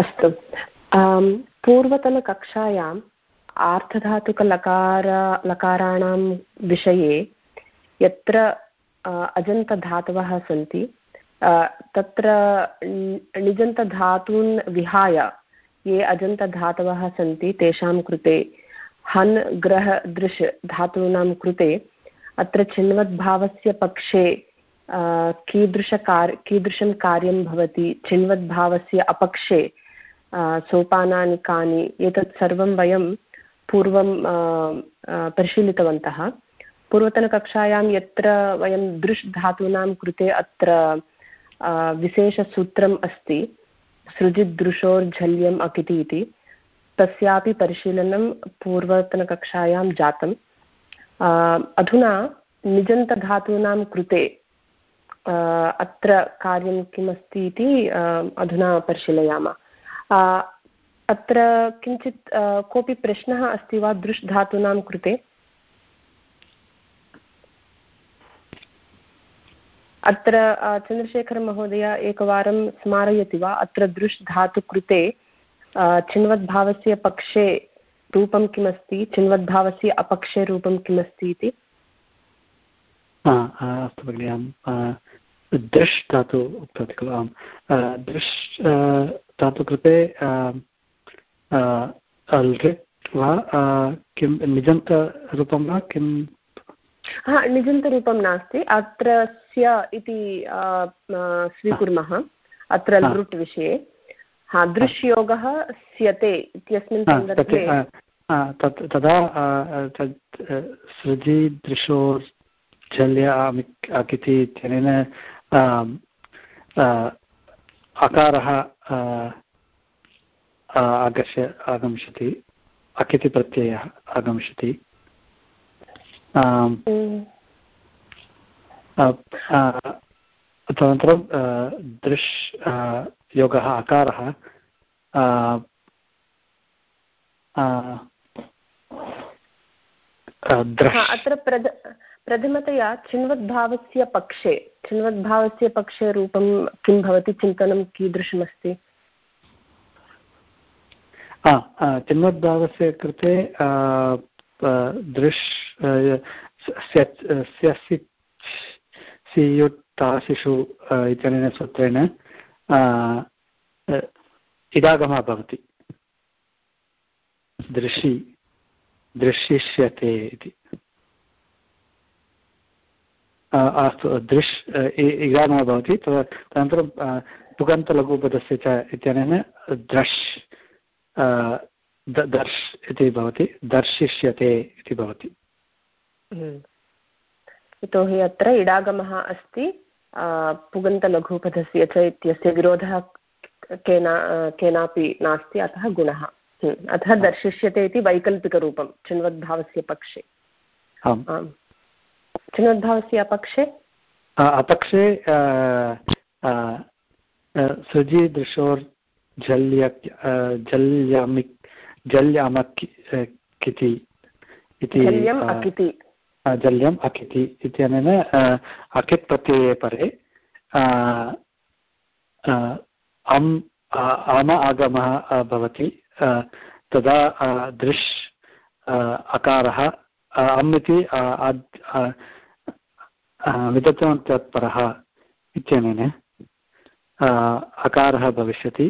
अस्तु। पूर्वतनकक्षायाम् आर्धधातुकलकार लकाराणां विषये यत्र अजन्तधातवः सन्ति तत्र निजन्तधातून् विहाय ये अजन्तधातवः सन्ति, तेषां कृते हन् ग्रह दृश् धातूनां कृते अत्र चिन्वद्भावस्य पक्षे कीदृशकार् कीदृशं कार्यं भवति चिन्वद्भावस्य अपक्षे सोपानानि कानि, एतत् सर्वं वयं पूर्वं परिशीलितवन्तः। पूर्वतनकक्षायां यत्र वयं दृश् धातूनां कृते अत्र विशेषसूत्रम् अस्ति सृजिदृशोर्झल्यम् अकिति इति, तस्यापि परिशीलनं पूर्वतनकक्षायां जातम्। अधुना निजन्तधातूनां कृते अत्र कार्यं किमस्ति इति अधुना परिशीलयामः। अत्र किञ्चित् कोऽपि प्रश्नः अस्ति वा दृश् धातूनां कृते? अत्र चन्द्रशेखरमहोदय एकवारं स्मारयति वा? अत्र दृश् धातुकृते चिन्वद्भावस्य पक्षे रूपं किमस्ति? चिन्वद्भावस्य अपक्षे रूपं किमस्ति इति? अस्तु भगिनि आं, दृश् धातु उक्तवती खलु आं, दृश् धातुकृते लृट् वा किं निजन्तरूपं वा किं? हा निजन्तरूपं नास्ति। अत्र स्य इति स्वीकुर्मः। अत्र लृट् विषये। हा दृश्योगः स्यते इत्यस्मिन् सन्दर्भे। तत् तदा तत् सृजि दृशो झल्य इति इत्यनेन अकारः आगच्छ आगमिष्यति। अकिति प्रत्ययः आगमिष्यति तदनन्तरं दृश् योगः अकारः अत्र प्रथमतया चिन्वद्भावस्य पक्षे चिन्वद्भावस्य पक्षे रूपं किं भवति? चिन्तनं कीदृशमस्ति? चिन्वद्भावस्य कृते दृश् इत्यनेन सूत्रेण इदागमः भवति। दृशि, दृशिष्यते इति। अस्तु दृश् इदागमः भवति तदनन्तरं पुगन्तलघुपदस्य च इत्यनेन द्रश् दर्श् इति भवति दर्शिष्यते इति भवति। हम्म। यतोहि अत्र इडागमः अस्ति पुगन्तलघुपदस्य च इत्यस्य विरोधः केना केनापि नास्ति अतः गुणः। हम्म। अतः दर्शिष्यते इति वैकल्पिकरूपं चिन्वद्भावस्य पक्षे। आम्। चिन्वद्भावस्य अपक्षे? अपक्षे सृजिदृशोर्जल्य जल्यामिक् जल्यामकिति इति जल्यम् अकिति। इत्यनेन अकित् प्रत्यये परे अम् आम आगमः भवति तदा दृश् अकारः अम् इति विदत्तवन्तः इत्यनेन अकारः भविष्यति।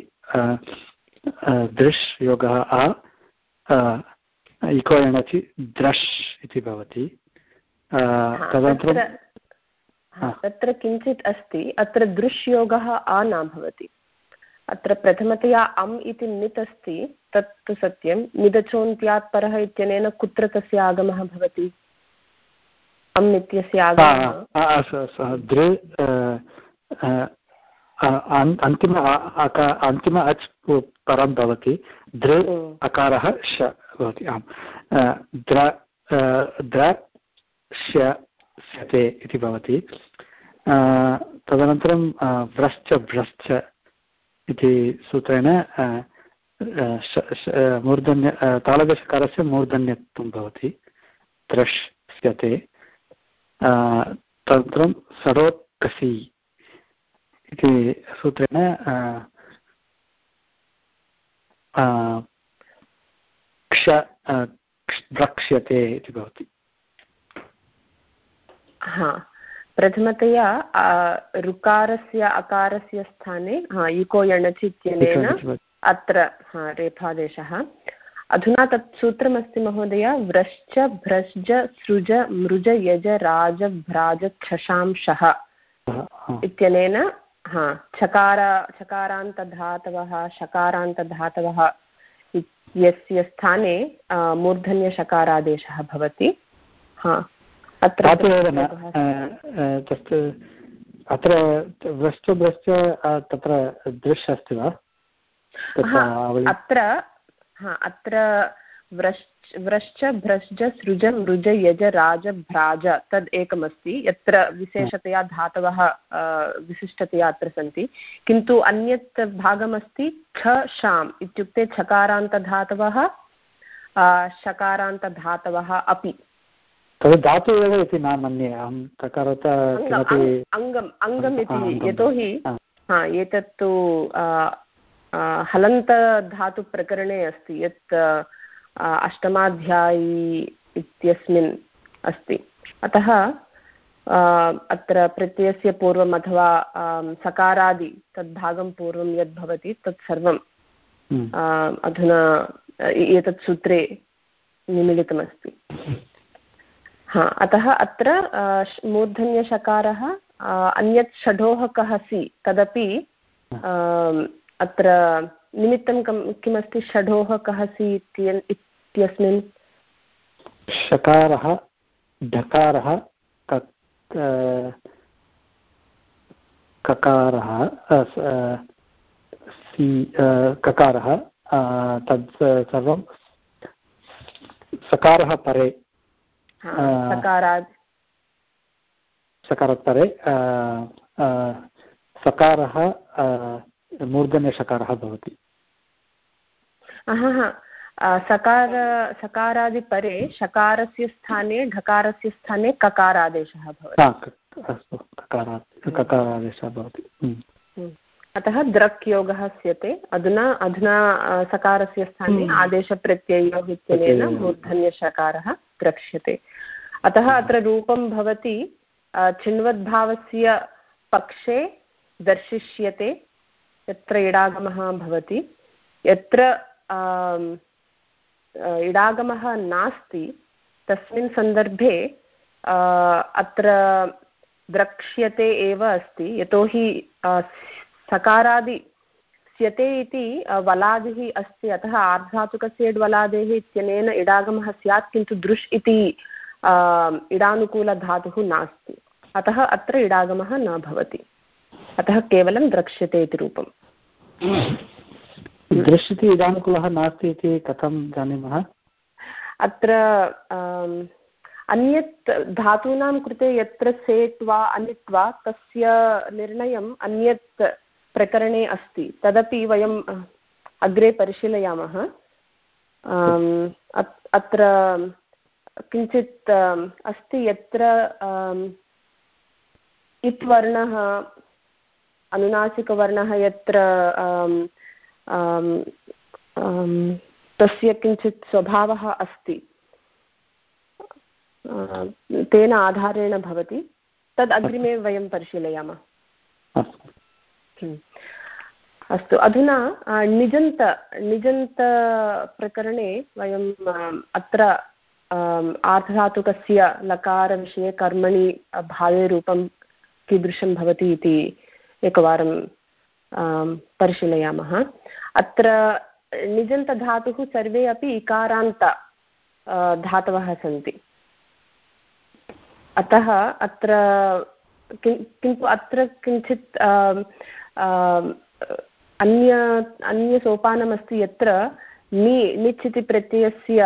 दृश् योगः आ इको एणचि द्रश् इति भवति। तदनन्तरं तत्र किञ्चित् अस्ति। अत्र दृश्योगः आ न भवति। अत्र प्रथमतया अम् इति नित् अस्ति। तत्तु सत्यं। निदचोन्त्यात् परः इत्यनेन कुत्र तस्य आगमः भवति? अम् इत्यस्य आगमः। दृ अन्तिम अन्तिम अच् परं भवति। दृ अकारः श भवति आम्। द्र द्र स्यते इति भवति। तदनन्तरं व्रश्च भ्रश्च इति सूत्रेण मूर्धन्य तालव्यषकारस्य मूर्धन्यत्वं भवति द्रश्यते। तदनन्तरं सरोत्कसी इति सूत्रेण क्ष द्रक्ष्यते इति भवति। हा प्रथमतया ऋकारस्य अकारस्य स्थाने हा युको यणचि इत्यनेन अत्र रेफादेशः अधुना तत् सूत्रमस्ति महोदय व्रश्च भ्रश्च सृज मृज यज राज भ्राज छशांशः इत्यनेन हा छकार छकारान्तधातवः शकारान्तधातवः यस्य स्थाने मूर्धन्यशकारादेशः भवति। हा अत्र अत्र व्रश्च व्रश्च तत्र दृश् अस्ति वा? अत्र अत्र व्रश्च व्रश्च भ्रश्च सृज मृज यज राज भ्राज तद् एकमस्ति। यत्र विशेषतया धातवः विशिष्टतया अत्र सन्ति। किन्तु अन्यत् भागमस्ति ख शाम् इत्युक्ते छकारान्तधातवः शकारान्तधातवः अपि। तद् धातु एव इति न मन्ये अहं। तकारत अङ्गम् अङ्गम् इति यतोहि हा। एतत्तु हलन्तधातुप्रकरणे अस्ति यत् अष्टमाध्यायी इत्यस्मिन् अस्ति। अतः अत्र प्रत्ययस्य पूर्वम् अथवा सकारादि तद्भागं पूर्वं यद् भवति तत् सर्वं हम्म। अधुना एतत् सूत्रे निमिलितमस्ति। हा अतः अत्र मूर्धन्यषकारः अन्यत् षडोः कः सि तदपि अत्र निमित्तं किमस्ति षडोः कः सि इत्यस्मिन्? षकारः ढकारः ककारः ककारः तत् सर्वं सकारः परे सकारात् सकारात् परे सकारः मूर्धन्यषकारः भवति। सकार सकारादिपरे शकारस्य स्थाने ढकारस्य स्थाने ककारादेशः भवति। अस्तु ककारादेशः भवति। हम्म। हम्म। अतः द्रक् योगः स्यते। अधुना अधुना सकारस्य स्थाने हम्म। आदेशप्रत्ययोः इत्यनेन मूर्धन्यषकारः द्रक्ष्यते। अतः अत्र रूपं भवति चिण्वद्भावस्य पक्षे दर्शिष्यते। यत्र इडागमः भवति, यत्र इडागमः नास्ति, तस्मिन् सन्दर्भे अत्र द्रक्ष्यते एव अस्ति, यतोहि सकारादि स्यते इति वलादिः अस्ति, अतः आर्धातुकस्य वलादेः इत्यनेन इडागमः स्यात्, किन्तु दृश् इति इडानुकूलधातुः नास्ति। अतः अत्र इडागमः न भवति। अतः केवलं द्रक्ष्यते इति रूपम्। दृश्यति इदानुकूलः नास्ति इति कथं जानीमः? अत्र अन्यत् धातूनां कृते यत्र सेट् वा अनिट् वा, तस्य निर्णयम् अन्यत् प्रकरणे अस्ति। तदपि वयम् अग्रे परिशीलयामः। अत्र किञ्चित् अस्ति यत्र इत् वर्णः अनुनासिकवर्णः यत्र तस्य किञ्चित् स्वभावः अस्ति तेन आधारेण भवति तद् अग्रिमे वयं परिशीलयामः। अस्तु। अधुना निजन्त निजन्तप्रकरणे वयम् अत्र आर्धधातुकस्य लकारविषये कर्मणि भावेरूपं कीदृशं भवति इति एकवारं परिशीलयामः। अत्र निजन्तधातुः सर्वे अपि इकारान्त धातवः सन्ति। अतः अत्र किन्तु अत्र किञ्चित् अन्य, अन्यसोपानमस्ति यत्र नि निच् प्रत्ययस्य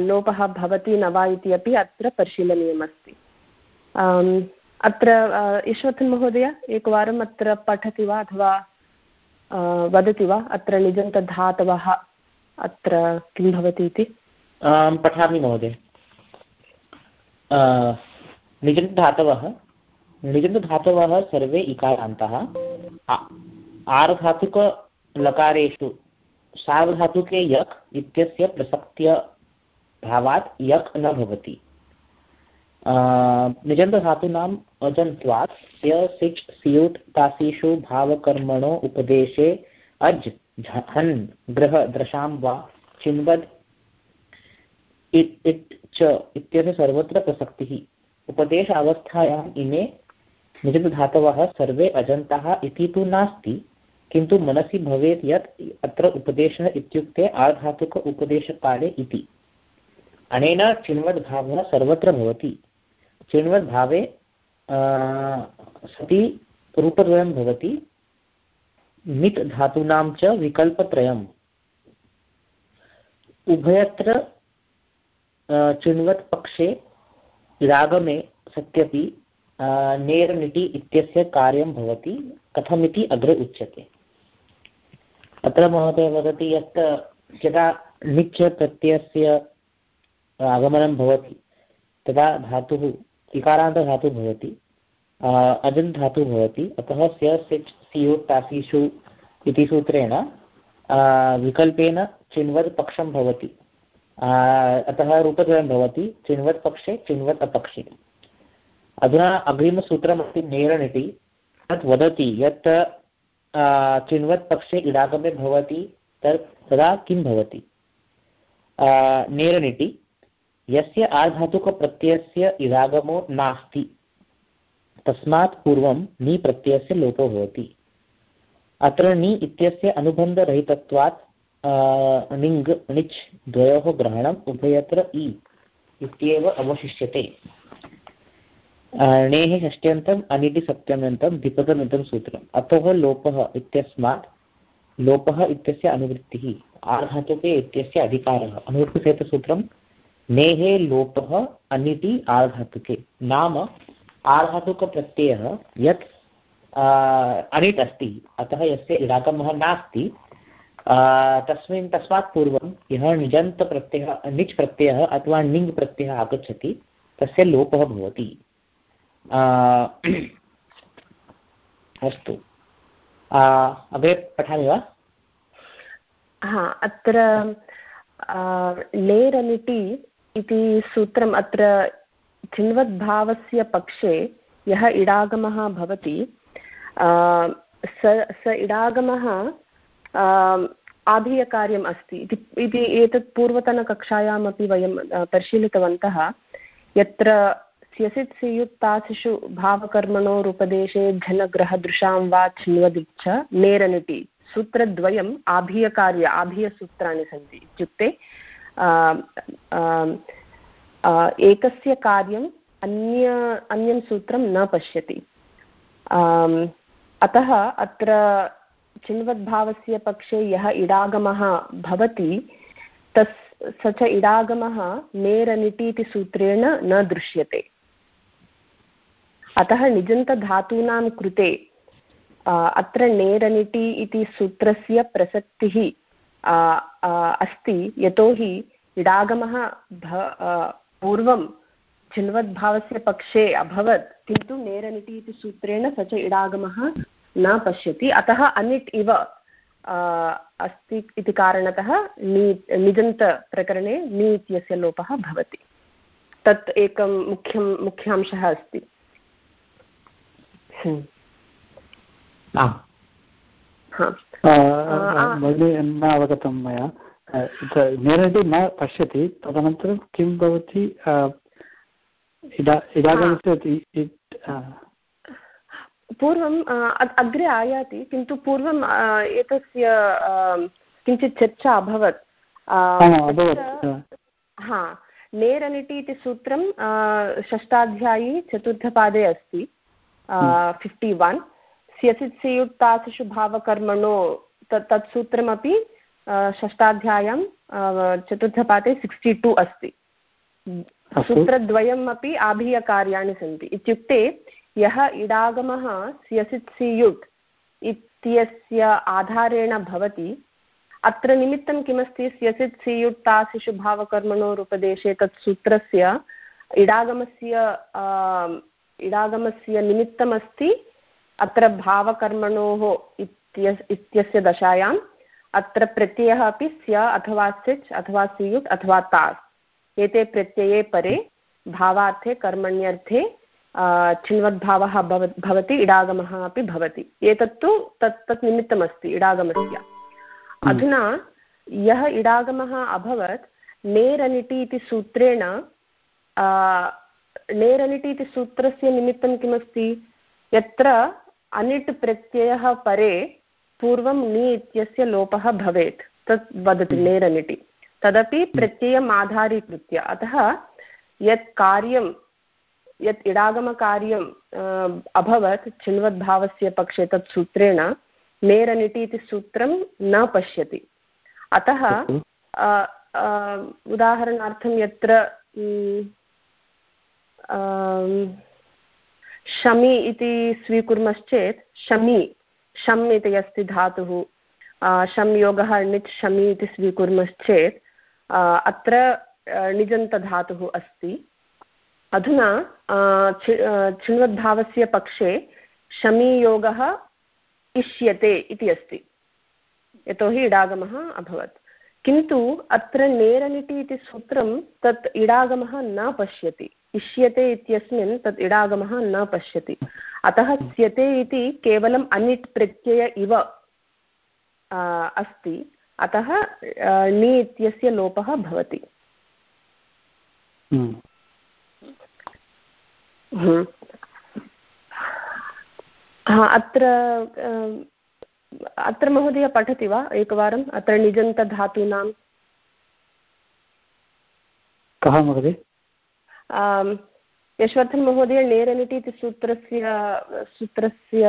लोपः भवति न वा इति अपि अत्र परिशीलनीयमस्ति। अत्र यशवथन् महोदय, एकवारम् अत्र पठति वा अथवा वदति वा? अत्र निजन्तधातवः अत्र किं भवति इति? पठामि महोदय। निजन्तधातवः निजन्तधातवः सर्वे इकारान्तः। आर्धातुकलकारेषु सार्वधातुके यक् इत्यस्य प्रसक्त्य भावात् यक् न भवति। निजन्तधातूनाम् अजन्त्वात् स्य सिच् स्यूट् तासीषु भावकर्मणो उपदेशे अज् हन् ग्रह वा चिन्वद् इट् इट् च इत्यस्य सर्वत्र प्रसक्तिः। उपदेश अवस्थायाम् इमे निजन्तधातवः सर्वे अजन्ताः इति तु नास्ति, किन्तु मनसि भवेत् यत् अत्र उपदेशः इत्युक्ते आधातुक उपदेशकाले इति। अनेन चिन्वद्भावः सर्वत्र भवति। चिण्वद्भावे सति रूपद्वयं भवति। मित् धातूनां च विकल्पत्रयम्। उभयत्र चिण्वत् पक्षे रागमे सत्यपि नेरनिटि इत्यस्य कार्यं भवति। कथमिति अग्रे उच्यते। अत्र महोदय वदति यत् यदा निच् प्रत्ययस्य आगमनं भवति, तदा धातुः इकारान्तधातुः भवति अजन् धातुः भवति, अतः स्य सियु, तासिषु इति सूत्रेण विकल्पेन चिन्वत् पक्षं भवति अतः रूपद्वयं भवति, चिन्वत् पक्षे, चिन्वत् अपक्षे। अधुना अग्रिमसूत्रमस्ति नेरनिति तत् वदति यत् चिन्वत् पक्षे इडागमे भवति तदा किं भवति? नेरनिटि यस्य आधातुकप्रत्ययस्य इदागमो नास्ति। तस्मात् पूर्वं नि प्रत्ययस्य लोपो भवति। अत्र नि इत्यस्य अनुबन्धरहितत्वात् णिङ् णिच् द्वयोः ग्रहणम् उभयत्र इ इत्येव अवशिष्यते। णेः षष्ट्यन्तम् अनिटि सप्तम्यन्तं, द्विपदमिदं सूत्रम्। अतः लोपः इत्यस्मात्, लोपः इत्यस्य अनुवृत्तिः आधातुके इत्यस्य अधिकारः। अनुवृत्तिसेतसूत्रं नेहे लोपः अनिति आर्धातुके नाम आर्धातुकप्रत्ययः यत् अनिट् अस्ति। अतः यस्य इडागमः नास्ति तस्मिन्, तस्मात् पूर्वं यः निजन्तप्रत्ययः निच् प्रत्ययः अथवा णिङ् प्रत्ययः आगच्छति, तस्य लोपः भवति। अस्तु। अग्रे पठामि वा? हा, अत्र लेरनिटि इति सूत्रम् अत्र चिन्वद्भावस्य पक्षे यः इडागमः भवति स स इडागमः आधीयकार्यम् अस्ति। इति एतत् पूर्वतनकक्षायामपि वयं परिशीलितवन्तः। यत्र स्यसित् सियुक्तासिषु भावकर्मणोरुपदेशे घनग्रहदृशां वा चिन्वदिच्छ नेरनिटि सूत्रद्वयम् आभीयकार्य आभीयसूत्राणि सन्ति इत्युक्ते एकस्य कार्यम् अन्य, अन्यं सूत्रं न पश्यति। अतः अत्र चिन्वद्भावस्य पक्षे यः इडागमः भवति, तस्, स च इडागमः नेरनिटि इति सूत्रेण न दृश्यते। अतः निजन्तधातूनां कृते अत्र नेरनिटि इति सूत्रस्य प्रसक्तिः अस्ति, यतोहि इडागमः पूर्वं चिन्वद्भावस्य पक्षे अभवत्, किन्तु नेरनिटि इति सूत्रेण स च इडागमः न पश्यति। अतः अनिट् इव अस्ति इति कारणतः नि, निजन्तप्रकरणे नि इत्यस्य लोपः भवति। तत् एकं मुख्यं, मुख्यांशः अस्ति। न अवगतं मया. निरति न पश्यति तदनन्तरं किं भवति? इदागमस्य पूर्वम् अग्रे आयाति किन्तु पूर्वम् एतस्य किञ्चित् चर्चा अभवत्. हा नेरनिटि इति सूत्रं षष्ठाध्यायी चतुर्थपादे अस्ति फिफ्टि वन्. स्यसित् सियुक्तासिषु भावकर्मणो तत् तत् सूत्रमपि षष्ठाध्याय्यां चतुर्थपाठे सिक्स्टि टु अस्ति। सूत्रद्वयम् अपि आभीयकार्याणि सन्ति। इत्युक्ते यः इडागमः स्यसित् सियुट् इत्यस्य आधारेण भवति अत्र निमित्तं किमस्ति? स्यसित् सियुट् तासिषु भावकर्मणोरुपदेशे तत् सूत्रस्य इडागमस्य इडागमस्य निमित्तमस्ति। अत्र भावकर्मणोः इत्यस्य दशायां अत्र प्रत्ययः अपि स्य अथवा सिच् अथवा सियुट् अथवा तास्। एते प्रत्यये परे भावार्थे कर्मण्यर्थे चिन्वद्भावः भवति इडागमः अपि भवति। एतत्तु तत् तत् निमित्तमस्ति इडागमस्य। हम्म। अधुना यः इडागमः अभवत् नेरनिटि इति सूत्रेण नेरनिटि इति सूत्रस्य निमित्तं किमस्ति? यत्र अनिट् प्रत्ययः परे पूर्वं नि इत्यस्य लोपः भवेत् तत् वदति हम्म। नेरनिटि तदपि हम्म। प्रत्ययम् आधारीकृत्य अतः यत् कार्यं यत् इडागमकार्यं अभवत् चिन्वद्भावस्य पक्षे तत् सूत्रेण नेरनिटि इति सूत्रं न पश्यति अतः उदाहरणार्थं यत्र शमि इति स्वीकुर्मश्चेत्, शमि, शम् इति अस्ति धातुः शं योगः णिच् शमि इति स्वीकुर्मश्चेत् अत्र णिजन्तधातुः अस्ति। अधुना चिण्वद्भावस्य पक्षे शमीयोगः इष्यते इति अस्ति। यतोहि इडागमः अभवत्। किन्तु अत्र नेरनिटि इति सूत्रं तत् इडागमः न पश्यति। इष्यते इत्यस्मिन् तत् इडागमः न पश्यति। अतः स्यते इति केवलम् अनिट् प्रत्यय इव अस्ति। अतः णि इत्यस्य लोपः भवति। हम्म। हम्म। अत्र अत्र महोदय पठति वा एकवारम्? अत्र निजन्तधातूनां? कः महोदय? यशवर्धन् महोदय नेरनिटि इति सूत्रस्य सूत्रस्य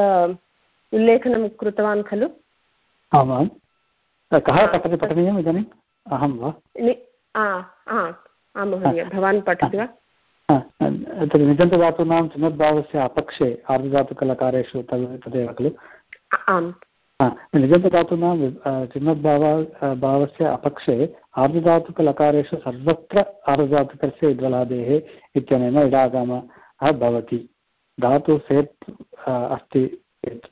उल्लेखनं कृतवान् खलु? आमां कः पठति पठनीयम् इदानीम्? अहं वा? आं महोदय भवान् पठति वा? तद् निजन्तधातूनां चिन्नद्भावस्य अपक्षे आर्धधातुकलकारेषु तद् तदेव खलु? आम्। निजन्तधातूनां चिन्नद्भाव भावस्य अपक्षे आर्धधातुकलकारेषु सर्वत्र आर्धधातुकस्य इद्वलादेः इत्यनेन इडागमः भवति। धातु सेत् अस्ति यत्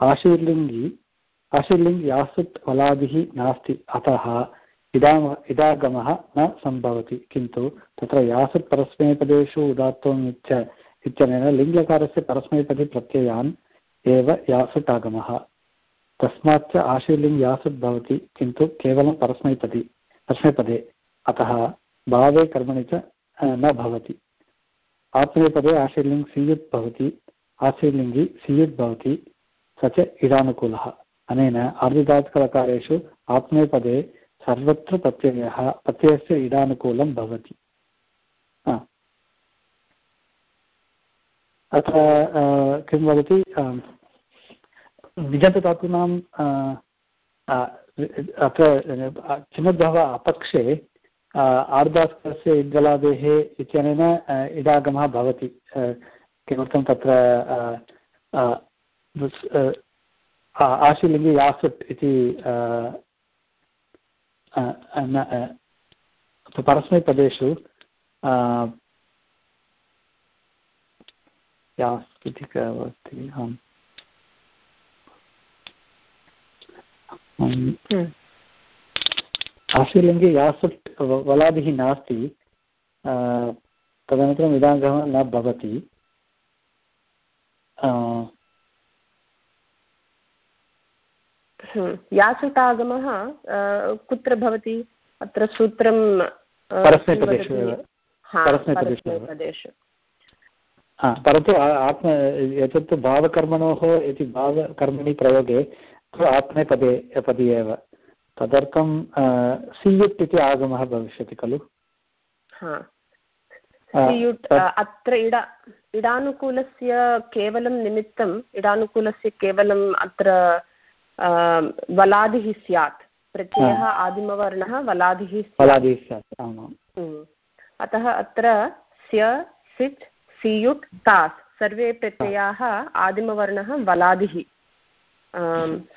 आशीर्लिङ्गि, आशीर्लिङ्ग् यासुट् वलादिः नास्ति, अतः इडाम, इडागमः न सम्भवति। किन्तु तत्र यासुट् परस्मैपदेषु उदात्तम् इत्यनेन लिङ्गकारस्य परस्मैपदे प्रत्ययान् एव यासुट् आगमः। तस्मात् च आशीर्लिङ्ग् यासुत् भवति, किन्तु केवलं परस्मैपदी। परस्मैपदे अतः भावे कर्मणि च न भवति। आत्मनेपदे आशीर्लिङ्ग् सीयुत् भवति। आशीर्लिङ्गि सीयुत् भवति। स च इडानुकूलः अनेन आर्धधातुकलकारेषु आत्मनेपदे सर्वत्र प्रत्ययः, प्रत्ययस्य इडानुकूलं भवति। अत्र किं वदति? निजन्तधातूनां अत्र चिन्नद्भव अपक्षे आर्धास्कस्य इद्गलादेः इत्यनेन इडागमः भवति. किमर्थं तत्र आशीलिङ्गे यासुट् इति परस्मैपदेषु यास् इति भवति आम्। आशीलिङ्गे यासुट् वलादिः नास्ति तदनन्तरम् इदाङ्गः न भवति। यासुटागमः कुत्र भवति? अत्र सूत्रं परन्तु आत्म एतत्तु भावकर्मणोः इति भावकर्मणि प्रयोगे आत्मनेपदे पदे एव। तदर्थं सियुट् इति आगमः भविष्यति खलु। अत्र इडा इडानुकूलस्य केवलं निमित्तम् इडानुकूलस्य केवलम् अत्र वलादिः स्यात्। प्रत्ययः आदिमवर्णः वलादिः वलादिः स्यात् हम्म। अतः अत्र स्य सिट् सियुट् तास्। सर्वे प्रत्ययाः आदिमवर्णः वलादिः।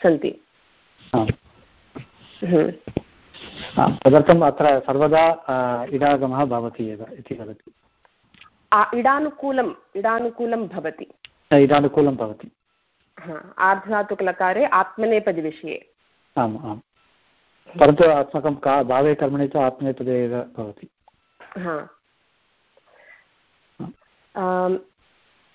सन्ति। हम्म। तदर्थम् अत्र सर्वदा इडागमः भवति एव इति वदति। इडानुकूलम् इडानुकूलं भवति। इडानुकूलं भवति। आर्धधातुकलकारे आत्मनेपदिविषये। आम् आम्। परन्तु अस्माकं का भावे कर्मणि च आत्मनेपदे भवति।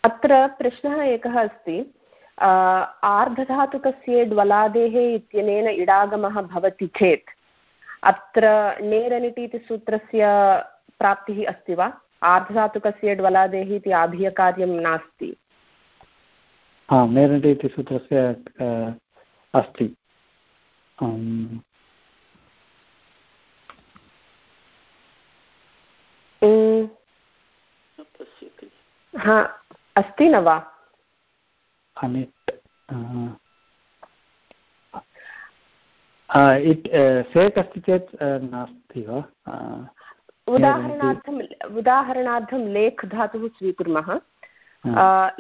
अत्र प्रश्नः एकः अस्ति। आर्धधातुकस्य ड्वलादेः इत्यनेन इडागमः भवति चेत् अत्र नेरनिटि इति सूत्रस्य प्राप्तिः अस्ति वा? आर्धधातुकस्य ड्वलादेः इति आभियकार्यं नास्ति। नेरनिटि इति सूत्रस्य अस्ति। हा अस्ति न वा? अनिट् इट् सेट् अस्ति चेत् नास्ति वा? उदाहरणार्थम् उदाहरणार्थं लेख् धातुः स्वीकुर्मः।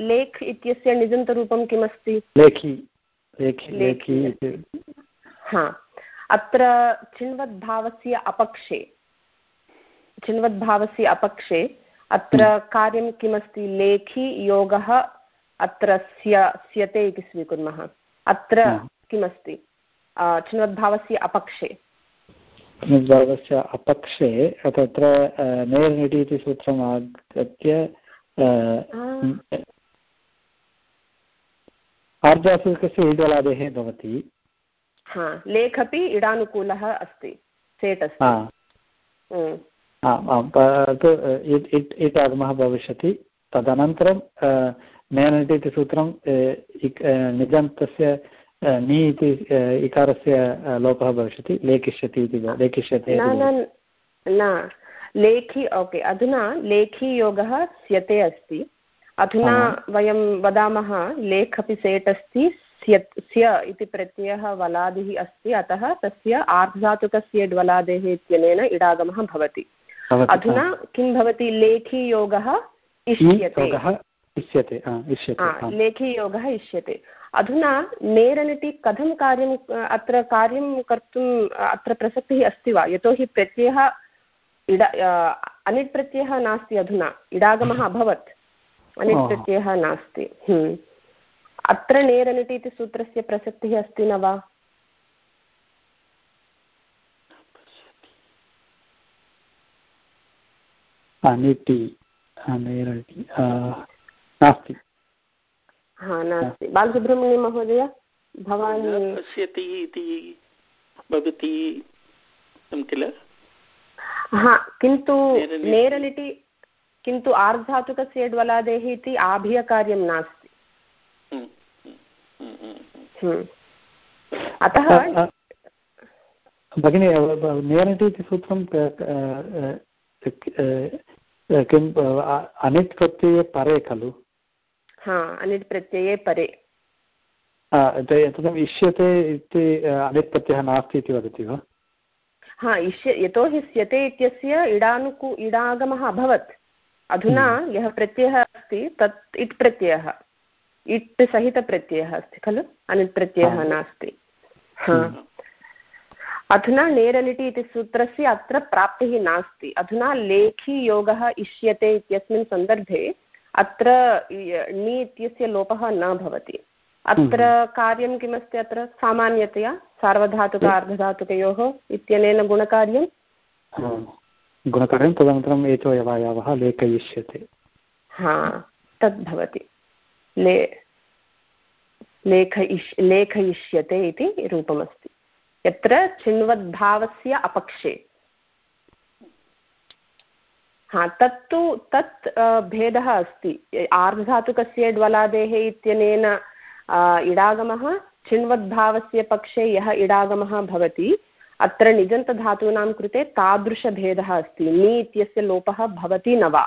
लेख् इत्यस्य निजन्तरूपं किमस्ति? लेखि। लेखि हा। अत्र चिण्वद्भावस्य अपक्षे। चिण्वद्भावस्य अपक्षे अत्र हम्म। कार्यं किमस्ति? लेखि योगः अत्र स्य स्यते इति स्वीकुर्मः। अत्र किमस्ति? चिन्वद्भावस्य अपक्षे। चिन्वद्भावस्य अपक्षे तत्र नेर्निटि इति सूत्रम् आगत्य आर्जासुकस्य इडलादेः भवति। हा लेख् अपि इडानुकूलः अस्ति सेट् अस्ति। आम् आम् इट् आगमः भविष्यति। तदनन्तरं नेनट् इति सूत्रं निजन्तस्य नि इति इकारस्य लोपः भविष्यति लेखिष्यति इति लेखिष्यते न लेखि ओके अधुना लेखीयोगः स्यते अस्ति। अधुना वयं वदामः लेख् अपि सेट् अस्ति स्यत् स्य इति प्रत्ययः वलादिः अस्ति अतः तस्य आर्धातुकस्य ड्वलादेः इत्यनेन इडागमः भवति। अधुना किं भवति? लेखीयोगः इष्यते। इष्यते लेखीयोगः इष्यते। अधुना नेरनिटि कथं कार्यम् अत्र कार्यं कर्तुम् अत्र प्रसक्तिः अस्ति वा? यतोहि प्रत्ययः इड अनिट् प्रत्ययः नास्ति अधुना। इडागमः अभवत्। अनिट् प्रत्ययः नास्ति। हम्म। अत्र नेरनिटि इति सूत्रस्य प्रसक्तिः अस्ति न वा? अनिटि नेरनिटि नास्ति। हा नास्ति। बालसुब्रह्मण्यं महोदय भवान् पश्यति इति भवति किल? हा किन्तु नेरलिटि किन्तु आर्धातुकस्य ड्वलादेः इति आभियकार्यं नास्ति। हम्म, हम्म, हम्म, अतः भगिनी नेरलिटि इति सूत्रं किम् अनिट् प्रत्यये परे खलु? हा अनिट् प्रत्यये परे तदपि इष्यते इति अनिट् प्रत्ययः नास्ति इति वदति वा? हा इष्य यतोहि स्यते इत्यस्य इडानुकु इडागमः अभवत्। अधुना हम्म। यः प्रत्ययः अस्ति तत् इट् प्रत्ययः। इट् सहितप्रत्ययः अस्ति खलु? अनिट् प्रत्ययः नास्ति। हा। हम्म। अधुना नेरलिटि इति सूत्रस्य अत्र प्राप्तिः नास्ति। अधुना लेखीयोगः इष्यते इत्यस्मिन् सन्दर्भे अत्र णि इत्यस्य लोपः न भवति। अत्र हम्म। कार्यं किमस्ति अत्र? सामान्यतया सार्वधातुक अर्धधातुकयोः इत्यनेन गुणकार्यं गुणकार्यं तदनन्तरम् एचो यवायावः लेखयिष्यते। हा तद् भवति। ले लेखयिष् लेखयिष्यते इति रूपमस्ति। यत्र चिण्वद्भावस्य अपक्षे हा तत्तु तत् भेदः अस्ति। आर्धधातुकस्य ड्वलादेः इत्यनेन इडागमः चिण्वद्भावस्य पक्षे यः इडागमः भवति अत्र निजन्तधातूनां कृते तादृशभेदः अस्ति। नि इत्यस्य लोपः भवति न वा?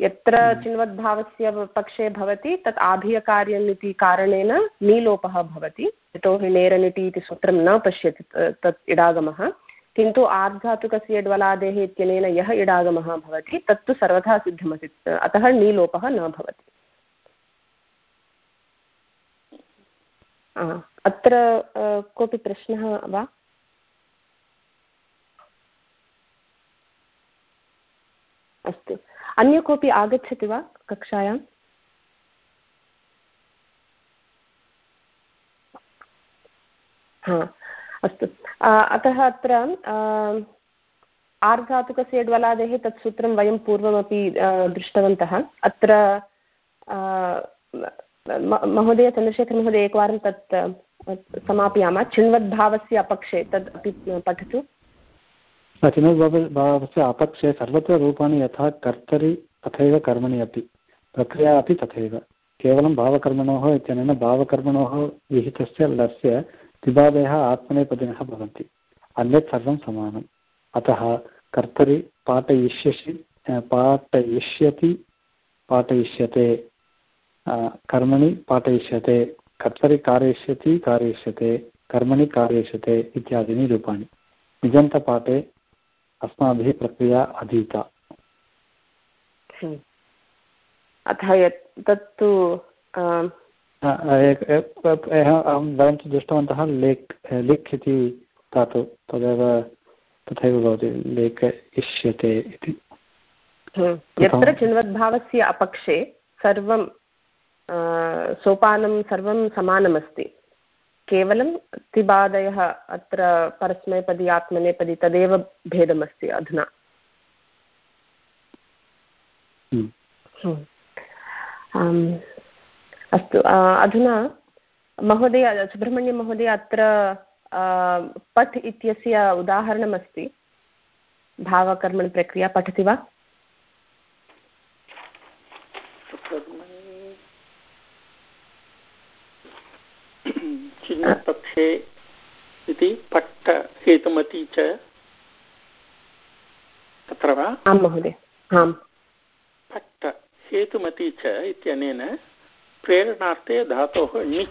यत्र हम्म। चिण्वद्भावस्य पक्षे भवति तत् आभियकार्यम् इति कारणेन नीलोपः भवति। यतोहि नेरनिटि इति सूत्रं न पश्यति तत् इडागमः। किन्तु आर्धातुकस्य ड्वलादेः इत्यनेन यः इडागमः भवति, तत्तु सर्वथा सिद्धमस्ति अतः नीलोपः न भवति। अत्र कोऽपि प्रश्नः वा? अस्तु। अन्य कोऽपि आगच्छति वा कक्षायाम् हा। अस्तु। अतः अत्र आर्धातुकस्य यड्वलादेः तत् सूत्रं वयं पूर्वमपि दृष्टवन्तः। अत्र महोदय, चन्द्रशेखरमहोदय एकवारं तत् समापयामः। चिण्वद्भावस्य अपक्षे तद् अपि पठतु। चिण्वद्भावस्य अपक्षे सर्वत्र रूपाणि यथा कर्तरि तथैव कर्मणि अपि। प्रक्रिया अपि तथैव। केवलं भावकर्मणोः इत्यनेन भावकर्मणोः विहितस्य लस्य द्विबाधयः आत्मनेपदिनः भवन्ति। अन्यत् सर्वं समानम्। अतः कर्तरि पाठयिष्यसि पाठयिष्यति, पाठयिष्यते कर्मणि पाठयिष्यते, कर्तरि कारयिष्यति, कारयिष्यते, कर्मणि कारयिष्यते इत्यादीनि रूपाणि। निजन्तपाठे अस्माभिः प्रक्रिया अधीता। अतः यत् तत्तु अहं वयं दृष्टवन्तः लेक् लिक् इति धातु तदेव तथैव भवति लेख इष्यते इति। यत्र चिन्वद्भावस्य अपक्षे सर्वं सोपानं सर्वं समानमस्ति केवलं तिबादयः अत्र परस्मैपदी आत्मनेपदी तदेव भेदमस्ति अधुना हम्म। अस्तु अधुना महोदय सुब्रह्मण्यमहोदय अत्र पठ् इत्यस्य उदाहरणमस्ति। भावकर्मणप्रक्रिया पठति वा? चिन्नपक्षे इति पट्ट हेतुमती च तत्र वा? आं महोदय आम्। पट्ट हेतुमती च इत्यनेन प्रेरणार्थे धातोः णिच्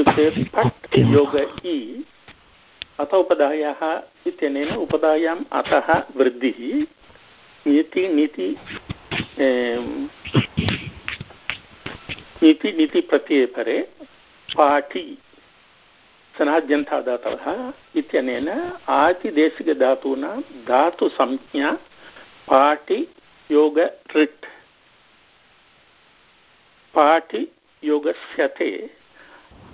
इत्युक्ते पट् योग इ, अथ उपधायाः इत्यनेन उपधायाम् अतः वृद्धिः, नीति नीति नीति नीति प्रत्यये परे पाठि सनाद्यन्ताधातवः इत्यनेन आतिदेशिकधातूनां धातुसंज्ञा पाठि योग ऋट् पाठि योगस्यते।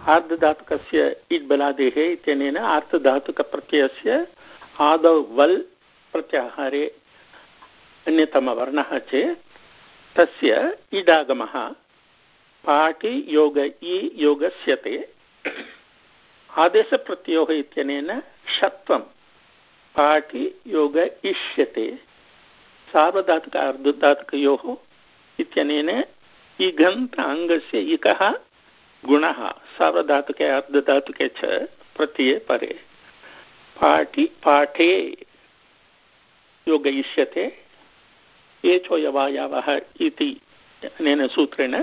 आर्धधातुकस्य इड् बलादेः इत्यनेन आर्धधातुकप्रत्ययस्य आदौ वल् प्रत्याहारे अन्यतमवर्णः चेत् तस्य इडागमः। पाठि योग इ योगस्यते। आदेशप्रत्ययोः इत्यनेन षत्वं। पाठि योग इष्यते। सार्वधातुक अर्धधातुकयोः इत्यनेन इगन्त अङ्गस्य इकः गुणः सार्वधातुके अर्धधातुके च प्रत्यये परे। पाठि पाठे योगयिष्यते। एचोयवायावः इति अनेन सूत्रेण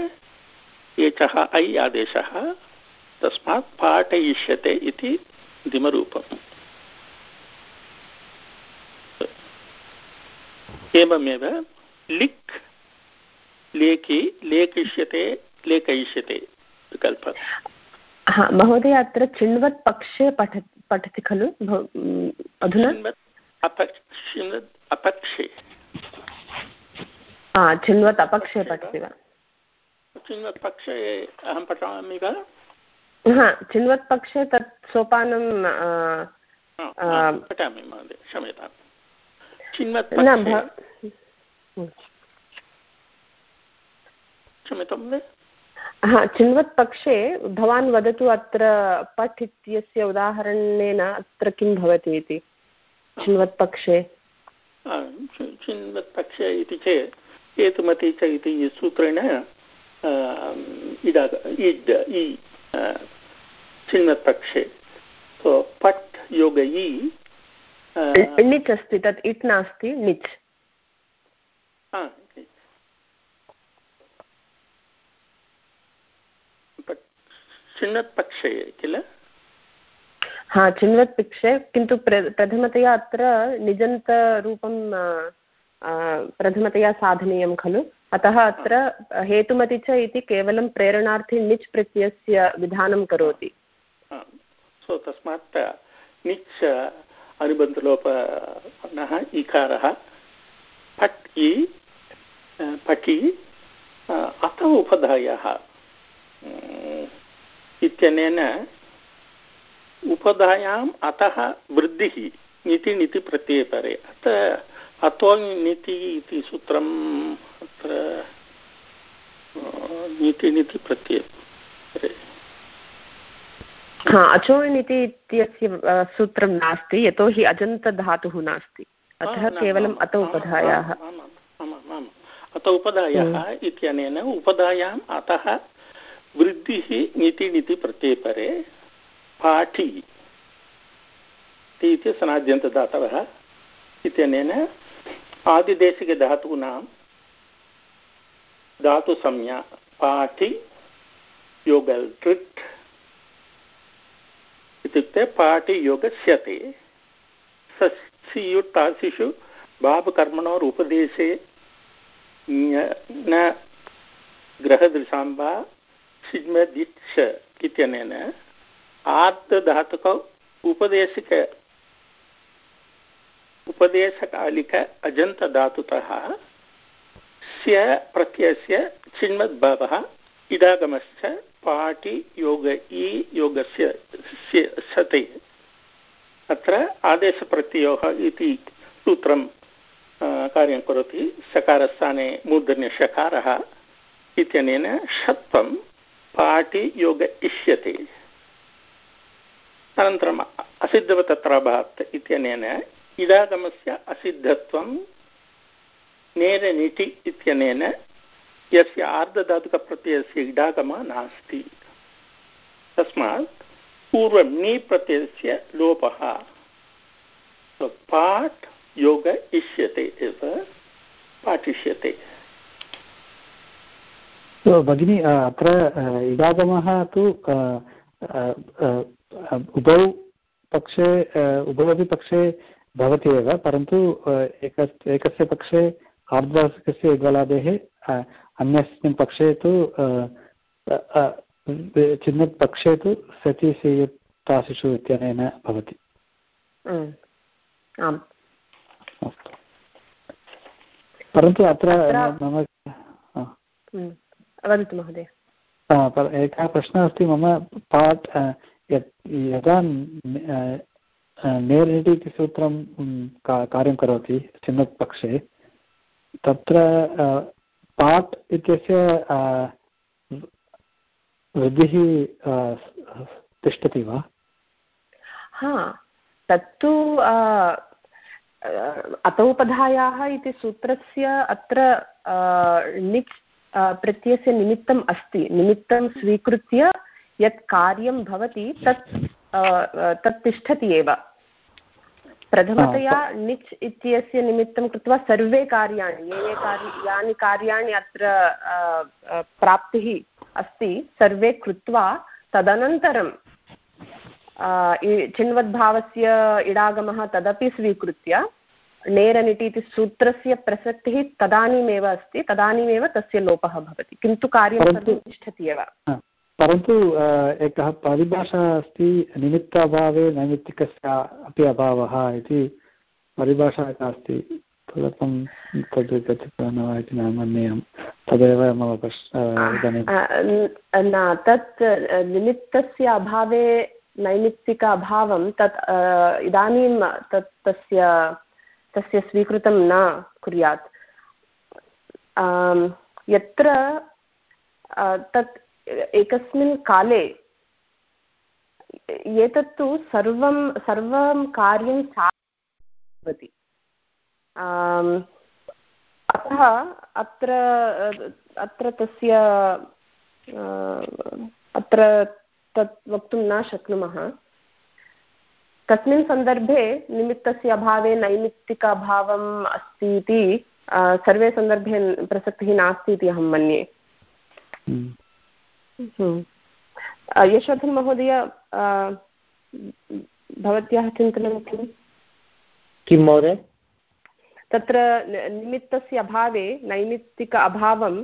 एचः ऐ आदेशः तस्मात् पाठयिष्यते इति दिमरूपम्। एवमेव लिक् लेखि लेखिष्यते लेखयिष्यते विकल्पः। हा महोदय अत्र चिण्वत् पक्षे पठ पठति खलु? अधुना? अपक्षे चिण्वत् अपक्षे। पठति वा? चिण्वत् पक्षे अहं पठामि वा? हा चिण्वत् पक्षे तत् सोपानं पठामि महोदय क्षम्यतां चिण्वत् क्षम्यतां हा चिन्वत् पक्षे भवान् वदतु अत्र पठ् इत्यस्य उदाहरणेन अत्र किं भवति इति? चिन्वत् पक्षे। चिन्वत् पक्षे इति चेत् हेतुमति च इति सूत्रेण इडा इड् इ चिन्वत् पक्षे। सो पट् योग इ णिच् अस्ति तत् इट् नास्ति णिच् चिण्वत्पक्षे किल? हा चिण्वत्पक्षे किन्तु प्र प्रथमतया अत्र निजन्तरूपं प्रथमतया साधनीयं खलु। अतः अत्र हेतुमति च इति केवलं प्रेरणार्थी निच् प्रत्ययस्य विधानं करोति। सो तस्मात् निच् अनुबन्धलोपः इकारः पट् इ पठि अथ उपधायः। इत्यनेन उपधायाम् अतः वृद्धिः नीति प्रत्ययपरे अत्र अतो नीति इति सूत्रम् अत्र नीति हा अचोणिति इत्यस्य सूत्रं नास्ति यतोहि अजन्तधातुः नास्ति। अतः केवलम् अत उपधायाः। अत उपधायाः इत्यनेन उपधायाम् अतः वृद्धिः नीति नीति प्रत्ययपरे पाठि इति सनाद्यन्तदातवः इत्यनेन आदिदेशिकधातूनां धातुसंज्ञा पाठि योगल् ट्रिट् इत्युक्ते पाठि योगस्यते। सस्युट्टासिषु भावकर्मणोरुपदेशे न ग्रहदृशां वा सिज्मदिच्छ इत्यनेन आर्धधातुक उपदेशक उपदेशकालिक अजन्तधातुतः स्य प्रत्ययस्य चिन्मद्भावः इडागमश्च पाटि योग इ योगस्य सते। अत्र आदेशप्रत्ययोः इति सूत्रं कार्यं करोति। सकारस्थाने मूर्धन्यषकारः इत्यनेन षत्वं पाटि योग इष्यते। अनन्तरम् असिद्धवतत्राभात् इत्यनेन इडागमस्य असिद्धत्वं, नेरनिटि इत्यनेन यस्य आर्धधातुकप्रत्ययस्य इडागमः नास्ति। तस्मात् पूर्वं नी प्रत्ययस्य लोपः पाठ् योग इष्यते एव पाठिष्यते। भगिनी अत्र इडागमः तु उभौ पक्षे उभवपि पक्षे भवति एव, परन्तु एक एकस्य पक्षे आर्द्रासकस्य युगलादेः अन्यस्मिन् पक्षे तु चिन्मत् पक्षे तु सति संयुक्ताशिषु इत्यनेन भवति। आम्। अस्तु। परन्तु अत्र मम वदतु महोदय। एकः प्रश्नः अस्ति मम पाठ् यदा नेर्निटि इति सूत्रं कार्यं करोति चिन्मत् पक्षे तत्र पाट् इत्यस्य वृद्धिः तिष्ठति वा? हा, तत्तु अतोपधायाः इति सूत्रस्य अत्र णिच् प्रत्ययस्य निमित्तम् अस्ति। निमित्तं स्वीकृत्य यत् कार्यं भवति, तत् तत् तिष्ठति एव। प्रथमतया णिच् इत्यस्य निमित्तं कृत्वा सर्वे कार्याणि ये ये कार्य यानि कार्याणि अत्र प्राप्तिः अस्ति सर्वे कृत्वा तदनन्तरं चिण्वद्भावस्य इडागमः तदपि स्वीकृत्य नेरनिटि इति सूत्रस्य प्रसक्तिः तदानीमेव अस्ति तदानीमेव तस्य लोपः भवति किन्तु कार्यं तिष्ठति एव। परन्तु एकः परिभाषा अस्ति, निमित्ताभावे नैमित्तिकस्य अपि अभावः इति परिभाषा एका अस्ति। तदर्थं तद् कथितं न वा इति न मन्ये तदेव मम प्रश्नः न तत् निमित्तस्य अभावे नैमित्तिक अभावं तत् इदानीं तत्, तस्य तस्य स्वीकृतं न कुर्यात्। यत्र तत् एकस्मिन् काले एतत्तु सर्वं सर्वं कार्यं भवति अतः अत्र अत्र तस्य अत्र तत् वक्तुं न शक्नुमः। तस्मिन् सन्दर्भे निमित्तस्य अभावे नैमित्तिक अभावम् अस्ति इति सर्वे सन्दर्भे प्रसक्तिः नास्ति इति अहं मन्ये। यशोधन् महोदय भवत्याः चिन्तनं किम्? किं महोदय? तत्र निमित्तस्य अभावे नैमित्तिक अभावं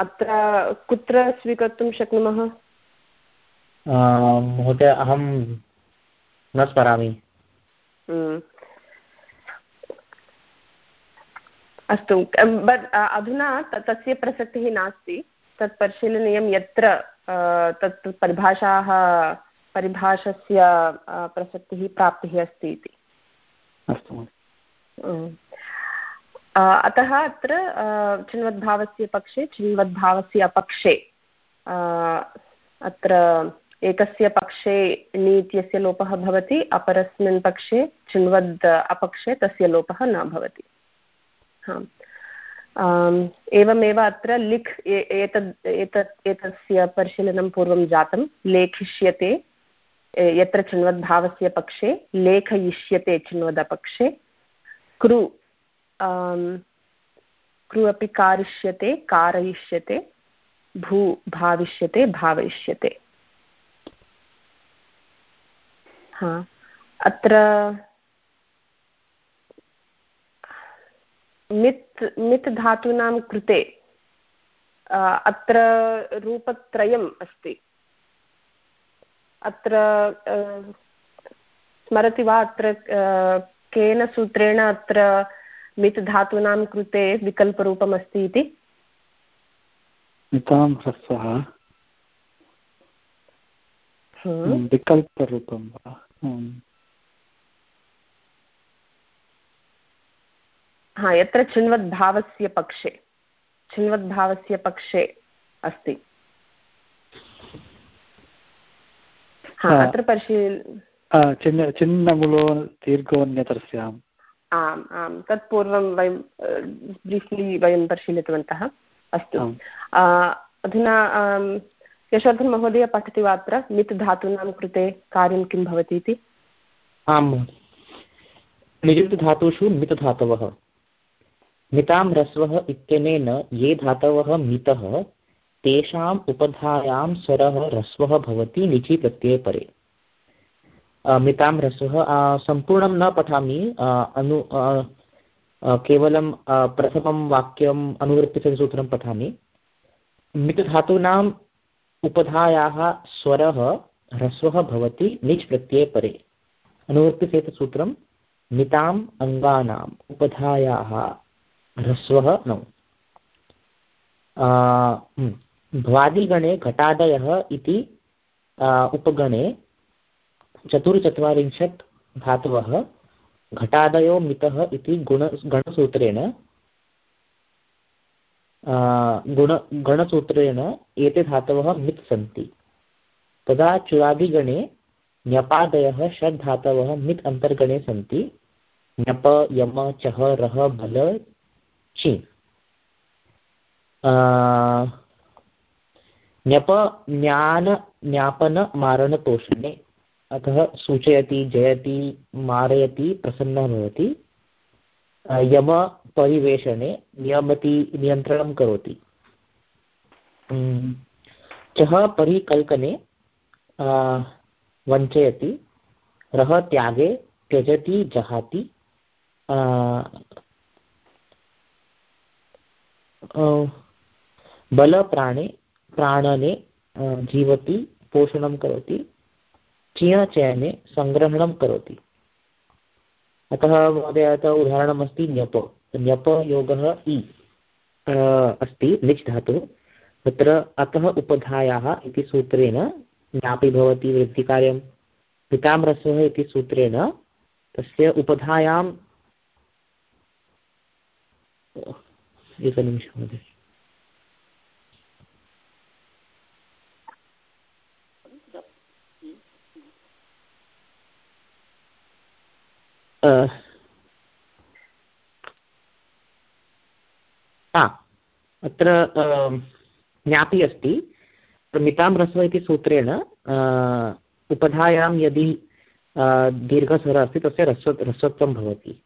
अत्र कुत्र स्वीकर्तुं शक्नुमः? महोदय अहं न स्मरामि। अस्तु बट् अधुना तस्य प्रसक्तिः नास्ति। तत् परिशीलनीयं यत्र तत् परिभाषाः परिभाषस्य प्रसक्तिः प्राप्तिः अस्ति इति। अस्तु अतः अत्र चिन्वद्भावस्य पक्षे चिन्वद्भावस्य अपक्षे अत्र एकस्य पक्षे णि इत्यस्य लोपः भवति अपरस्मिन् पक्षे चिन्वद् अपक्षे तस्य लोपः न भवति। एवमेव अत्र लिख् एतद् एतत् एतस्य परिशीलनं पूर्वं जातं। लेखिष्यते यत्र चिन्वद्भावस्य पक्षे, लेखयिष्यते चिण्वदपक्षे कृ कृ अपि कारिष्यते, कारयिष्यते, भू भाविष्यते, भावयिष्यते। हा। अत्र मित् मित् धातूनां कृते अत्र रूपत्रयम् अस्ति। अत्र स्मरति वा अत्र केन सूत्रेण अत्र मित् धातूनां कृते विकल्परूपमस्ति इति? मितां ह्रस्वः हम्म। विकल्परूपं वा? हा यत्र चिन्वद्भावस्य पक्षे चिन्वद्भावस्य पक्षे अस्ति। अत्र परिशील चिन्न चिन्नमुलो दीर्घोऽन्यतरस्याम् आम् आम् तत् पूर्वं वयं ब्रीफ्लि वयं परिशीलितवन्तः अस्तु। अधुना यशोधन् महोदय पठति वा अत्र? मित् धातूनां कृते कार्यं किं भवति इति आम् निजुत् धातुषु मित् धातवः मितां ह्रस्वः इत्यनेन ये धातवः मितः, तेषाम् उपधायां स्वरः ह्रस्वः भवति निचि प्रत्यये परे। मितां ह्रस्वः सम्पूर्णं न पठामि अनु केवलं प्रथमं वाक्यम् अनुवृत्तिसूत्रं पठामि। मितधातूनाम् उपधायाः स्वरः ह्रस्वः भवति निच् प्रत्यये परे। अनुवृत्तिसेतसूत्रं मिताम् अङ्गानाम् उपधायाः। ह्रस्वः नौ। भ्वादिगणे घटादयः इति उपगणे चतुर्चत्वारिंशत् धातवः घटादयो मितः इति गुण, गणसूत्रेण गुण, गणसूत्रेण एते धातवः मित् सन्ति। तदा चुरादिगणे न्यपादयः षड् धातवः मित् अन्तर्गणे सन्ति। न्यप, यम चः रः बल चि न्यप ज्ञान ज्ञापन मारणतोषणे अतः सूचयति, जयति, मारयति, प्रसन्नः भवति। यम परिवेशने नियमति, नियन्त्रणं करोति। चः परिकल्पने वञ्चयति। रः, त्यागे, त्यजति, जहाति। बलप्राणे, प्राणने जीवति, पोषणं करोति, चियचयने सङ्ग्रहणं करोति। अतः महोदय, अतः उदाहरणमस्ति न्यप। न्यप योगः इ अस्ति लिच् धातुः। तत्र अतः उपधायाः इति सूत्रेण ज्ञापि भवति वृद्धिकार्यं पिताम्रस्वः इति सूत्रेण तस्य उपधायां एकनिमिषं महोदय अत्र ज्ञापि अस्ति। मितां ह्रस्व इति सूत्रेण उपधायां यदि दीर्घस्वरः अस्ति, तस्य ह्रस्व, ह्रस्वत्वं भवति।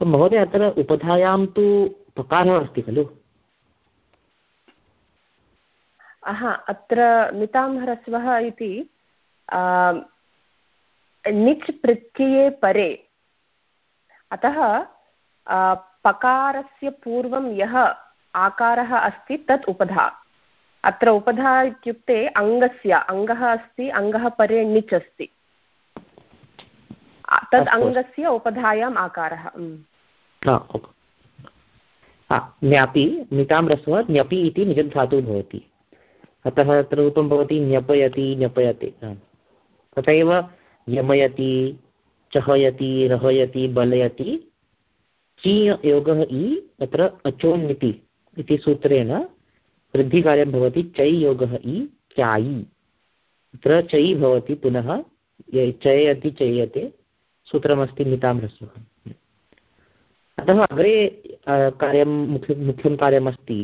महोदय, अत्र उपधायां तु पकारः अस्ति खलु? हा अत्र मितां इति निच् प्रत्यये परे अतः पकारस्य पूर्वं यः आकारः अस्ति तत् उपधा। अत्र उपधा इत्युक्ते अङ्गस्य अङ्गः अस्ति अङ्गः परे णिच् अस्ति। तद् अङ्गस्य उपधायाम् आकारः ज्ञापि नितां रस्व ज्ञपि इति भवति। अतः अत्र रूपं भवति न्यपयति न्यपयति तथैव यमयति, चहयति, रहयति, बलयति ची इ अत्र अचोन्निति इति सूत्रेण वृद्धिकार्यं भवति। चै योगः इ चायि अत्र चै भवति पुनः चयति चयते सूत्रमस्ति ह्रस्वः अतः अग्रे कार्यं मुख्यं मुख्यं कार्यमस्ति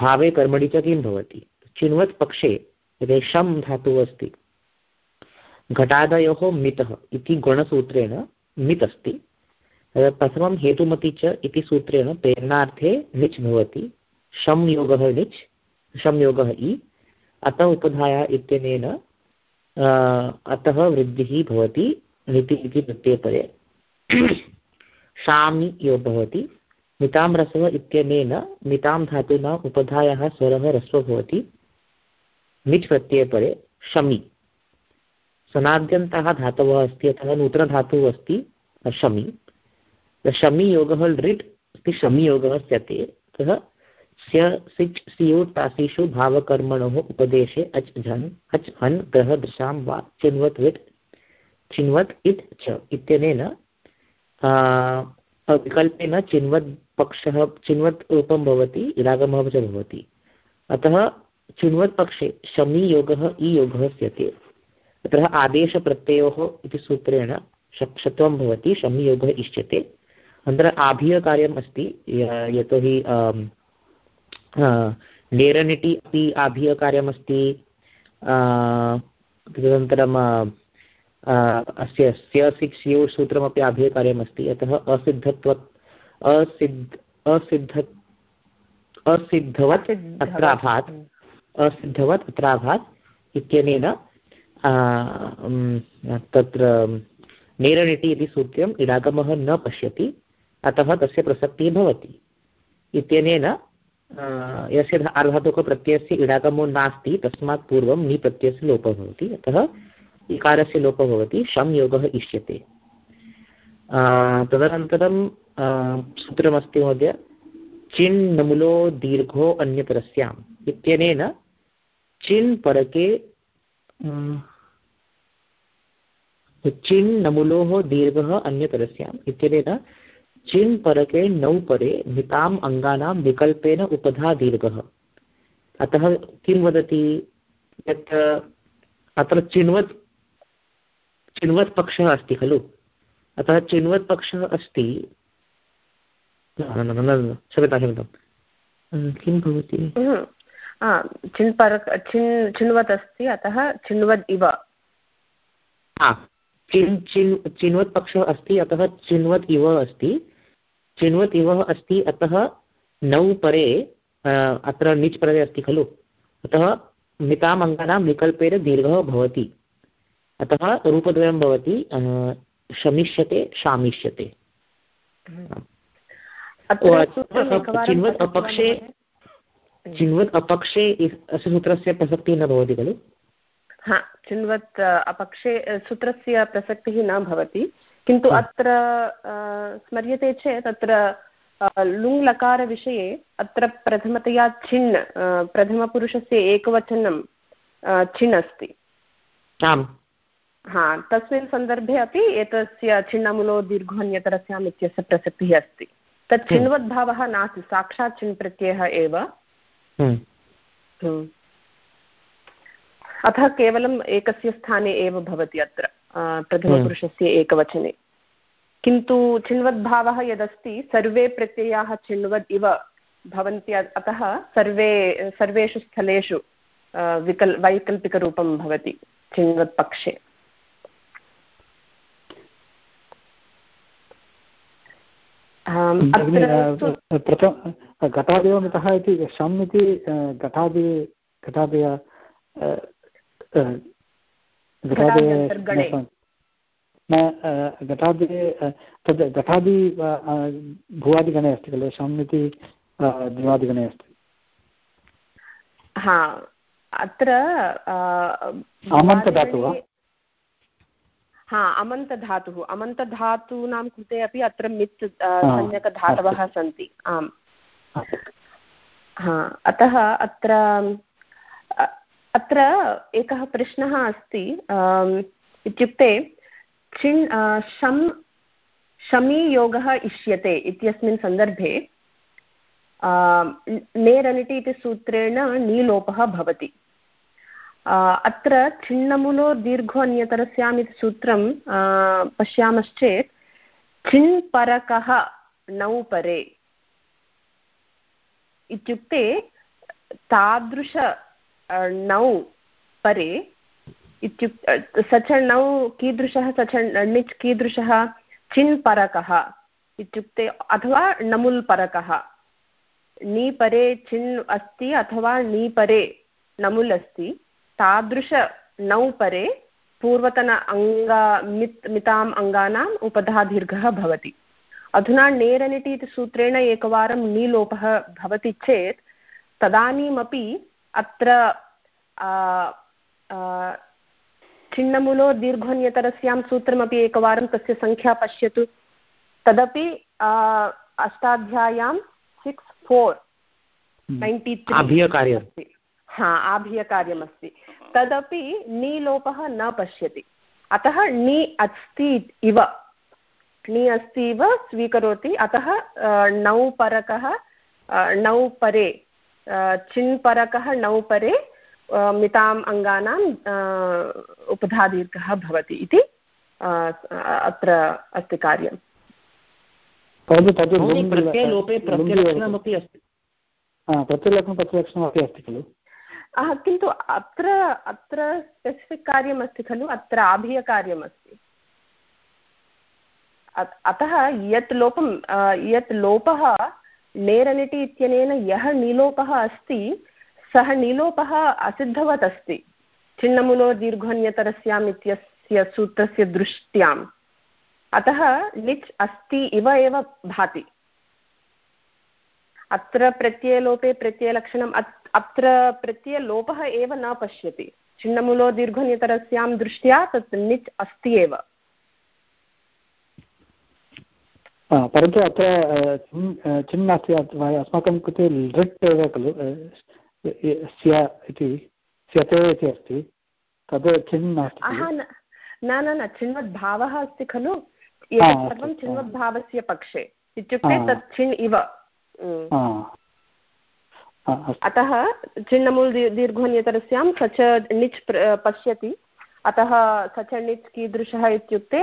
भावे कर्मणि च किं भवति? चिन्वत् पक्षे रेशं धातुः अस्ति। घटादयोः मितः इति गुणसूत्रेण मित् अस्ति। प्रथमं हेतुमति च इति सूत्रेण प्रेरणार्थे निच् भवति। शं योगः निच्, शं योगः इ। अतः उपधाया इत्यनेन अतः वृद्धिः भवति नीति इति प्रत्ययपरे शामि यो भवति। मितां रसः इत्यनेन मितां धातुना उपधायाः स्वरः ह्रस्वः भवति। मिच् प्रत्ययपरे शमि। सनाद्यन्तः धातवः अस्ति अतः नूतनधातुः अस्ति शमि। शमि योगः लृट् अस्ति शमि योगः स्यते। अतः स्य सिच् सियोट् तासिषु भावकर्मणोः उपदेशे अच् झन् हच् हन् ग्रह दृशां वा चिन्वत् विट् चिन्वत् इट् च इत्यनेन विकल्पेन चिन्वत् पक्षः, चिन्वत् रूपं भवति इडागमः च भवति। अतः चिन्वत् पक्षे शमि योगः इ योगः स्यते। तत्र आदेशप्रत्ययोः इति सूत्रेण शक्षत्वं भवति संयोगः इष्यते। अनन्तरम् आभीयकार्यम् अस्ति यतोहि नेरनिटि अपि आभीयकार्यमस्ति। तदनन्तरम् अस्य स्य सिक्स् यू सूत्रमपि आभीयकार्यमस्ति अतः असिद्धत्व असिद्ध असिद्ध असिद्धवत् अत्राभात् असिद्धवत् अत्राभात् इत्यनेन तत्र नेरनिटि इति सूत्रम् इडागमः न पश्यति अतः तस्य प्रसक्तिः भवति। इत्यनेन यस्य आर्धातुकप्रत्ययस्य इडागमो नास्ति तस्मात् पूर्वं नि प्रत्ययस्य लोपः भवति। अतः इकारस्य लोपः भवति शं योगः इष्यते तदनन्तरं सूत्रमस्ति महोदय चिन्नमुलो दीर्घो अन्यतरस्याम् इत्यनेन चिन् परके चिन् नमुलोः दीर्घः अन्यतरस्याम् इत्यनेन चिन् परके नौ परे मिताम् अङ्गानां विकल्पेन उपधा दीर्घः। अतः किं वदति? यत् अत्र चिन्वत् चिन्वत् पक्षः अस्ति खलु? अतः चिन्वत् पक्षः अस्ति। क्षम्यतां क्षम्यतां। किं भवति? चिन् चिन्वत् अस्ति अतः चिन्वद् इव। चिन् चिन् चिन्वत् पक्षः अस्ति अतः चिन्वत् इव अस्ति। चिन्वत् इव अस्ति अतः नौ परे अत्र निच् परे अस्ति खलु? अतः मिताम् अङ्कानां विकल्पेन दीर्घः भवति। अतः रूपद्वयं भवति शमिष्यते शामिष्यते। चिन्वत् अपक्षे चिन्वत् अपक्षे अस्य सूत्रस्य प्रसक्तिः न भवति खलु? हा चिन्वत् अपक्षे सूत्रस्य प्रसक्तिः न भवति। किन्तु अत्र स्मर्यते चेत् अत्र लुङ्लकारविषये अत्र प्रथमतया छिन् प्रथमपुरुषस्य एकवचनं छिन् अस्ति। आम्। हा तस्मिन् सन्दर्भे अपि एतस्य छिन्नमुलो दीर्घोन्यतरस्याम् इत्यस्य प्रसक्तिः अस्ति तत् चिन्वद्भावः नास्ति साक्षात् चिन् प्रत्ययः एव हम्म। हम्म। अतः केवलम् एकस्य स्थाने एव भवति अत्र प्रथमपुरुषस्य हम्म। एकवचने किन्तु चिण्वद्भावः यदस्ति सर्वे प्रत्ययाः चिण्वद् इव भवन्ति अतः सर्वे सर्वेषु स्थलेषु विकल् वैकल्पिकरूपं भवति चिण्वत्पक्षे प्रथम घटादेवमितः इति शम् इति घटादि घटादय घटादि तद् घटादि भुवादिगणे अस्ति खलु शम् इति द्विवादिगणे अस्ति। हा अत्र आमन्तदातु वा? हा अमन्तधातुः। अमन्तधातूनां कृते अपि अत्र मित् संज्ञकधातवः सन्ति। आम्। हा अतः अत्र अत्र एकः प्रश्नः अस्ति। इत्युक्ते चिन् शम् शमीयोगः इष्यते इत्यस्मिन् सन्दर्भे नेरनिटि इति सूत्रेण नीलोपः भवति। अत्र छिन्नमुलो दीर्घो अन्यतरस्याम् इति सूत्रं पश्यामश्चेत्, छिन्परकः नौ परे इत्युक्ते तादृश नौ परे इत्युक् स च नौ कीदृशः स च णिच् कीदृशः चिन्परकः इत्युक्ते अथवा नमुल्परकः। नीपरे चिन् अस्ति अथवा नीपरे नमुल् अस्ति। तादृश नौ परे पूर्वतन अङ्ग मित् मिताम् अङ्गानाम् उपधादीर्घः भवति। अधुना नेरनिटि इति सूत्रेण एकवारं नीलोपः भवति चेत् तदानीमपि अत्र छिन्नमुलो दीर्घोन्यतरस्यां सूत्रमपि एकवारं तस्य सङ्ख्या पश्यतु। तदपि अष्टाध्याय्यां सिक्स् फोर् नैन्टि त्री अस्ति। हा आभियकार्यमस्ति। तदपि नीलोपः न पश्यति। अतः नी अस्ति इव। णी अस्ति इव स्वीकरोति। अतः नौ परकः नौ परे चिन्परकः नौ परे मिताम् अङ्गानाम् उपधादीर्घः भवति इति अत्र अस्ति कार्यम्। प्रत्ययलोपे प्रत्ययलक्षणमपि अस्ति। प्रत्ययलक्षणं प्रत्ययलक्षणमपि अस्ति खलु। किन्तु अत्र अत्र स्पेसिफिक् कार्यमस्ति खलु? अत्र आभीयकार्यमस्ति अतः यत् लोपं यत् लोपः नेरनिटि इत्यनेन यः नीलोपः अस्ति, सः नीलोपः असिद्धवत् अस्ति। छिन्नमुलो दीर्घोन्यतरस्याम् इत्यस्य सूत्रस्य दृष्ट्याम्। अतः लिच् अस्ति इव एव भाति। अत्र प्रत्ययलोपे प्रत्ययलक्षणम् अत्र प्रत्ययलोपः एव न पश्यति। छिन्नमूलो दीर्घोन्यतरस्यां दृष्ट्या तत् निच् अस्ति एव। परन्तु अत्र चिन् नास्ति अस्माकं कृते लृट् एव खलु स्य इति स्यते इति अस्ति। तद् चिन् नास्ति न न न चिन्वद्भावः अस्ति खलु। सर्वं चिन्वद्भावस्य पक्षे। इत्युक्ते तत् चिन् इव। अतः चिन्नमूल् दीर्घोन्यतरस्यां स च निच् पश्यति। अतः स च निच् कीदृशः इत्युक्ते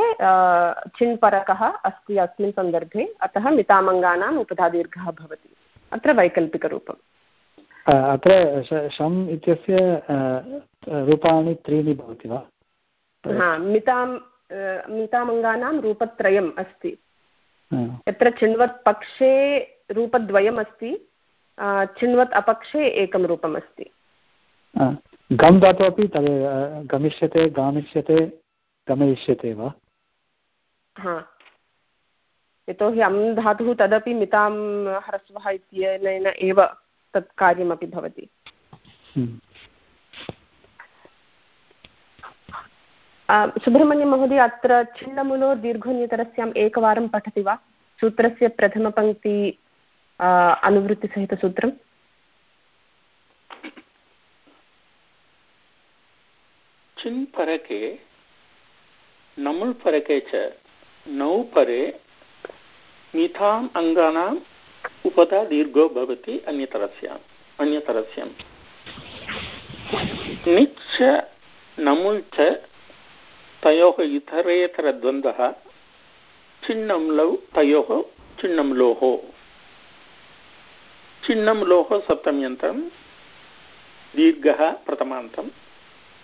चिन्परकः अस्ति अस्मिन् सन्दर्भे। अतः मितामङ्गानाम् उपधादीर्घः भवति। अत्र वैकल्पिकरूपम्। अत्र शम् इत्यस्य रूपाणि त्रीणि भवति वा? हा मितां मितामङ्गानां रूपत्रयम् अस्ति। यत्र चिन्वत् पक्षे रूपद्वयम् अस्ति चिन्वत् अपक्षे एकं रूपम् अस्ति गम् धातु अपि तद् गमिष्यते गामिष्यते गमयिष्यते वा? हा। यतोहि अम् धातुः तदपि मितां ह्रस्वः इत्यनेन एव तत् कार्यमपि भवति। हम्म। सुब्रह्मण्यमहोदय अत्र छिन्नमुलो दीर्घोन्यतरस्याम् एकवारं पठति वा? सूत्रस्य प्रथमपङ्क्ति अनुवृत्तिसहितसूत्रम् चिन् परके नमुल् परके च नौ परे मिथाम् अङ्गानाम् उपधा दीर्घो भवति अन्यतरस्याम् अन्यतरस्यम् निच् नमुल् च तयोः इतरेतरद्वन्द्वः चिन्नं लौ तयोः चिन्नं लोः चिन्नं लोः सप्तम्यन्तं दीर्घः प्रथमान्तम्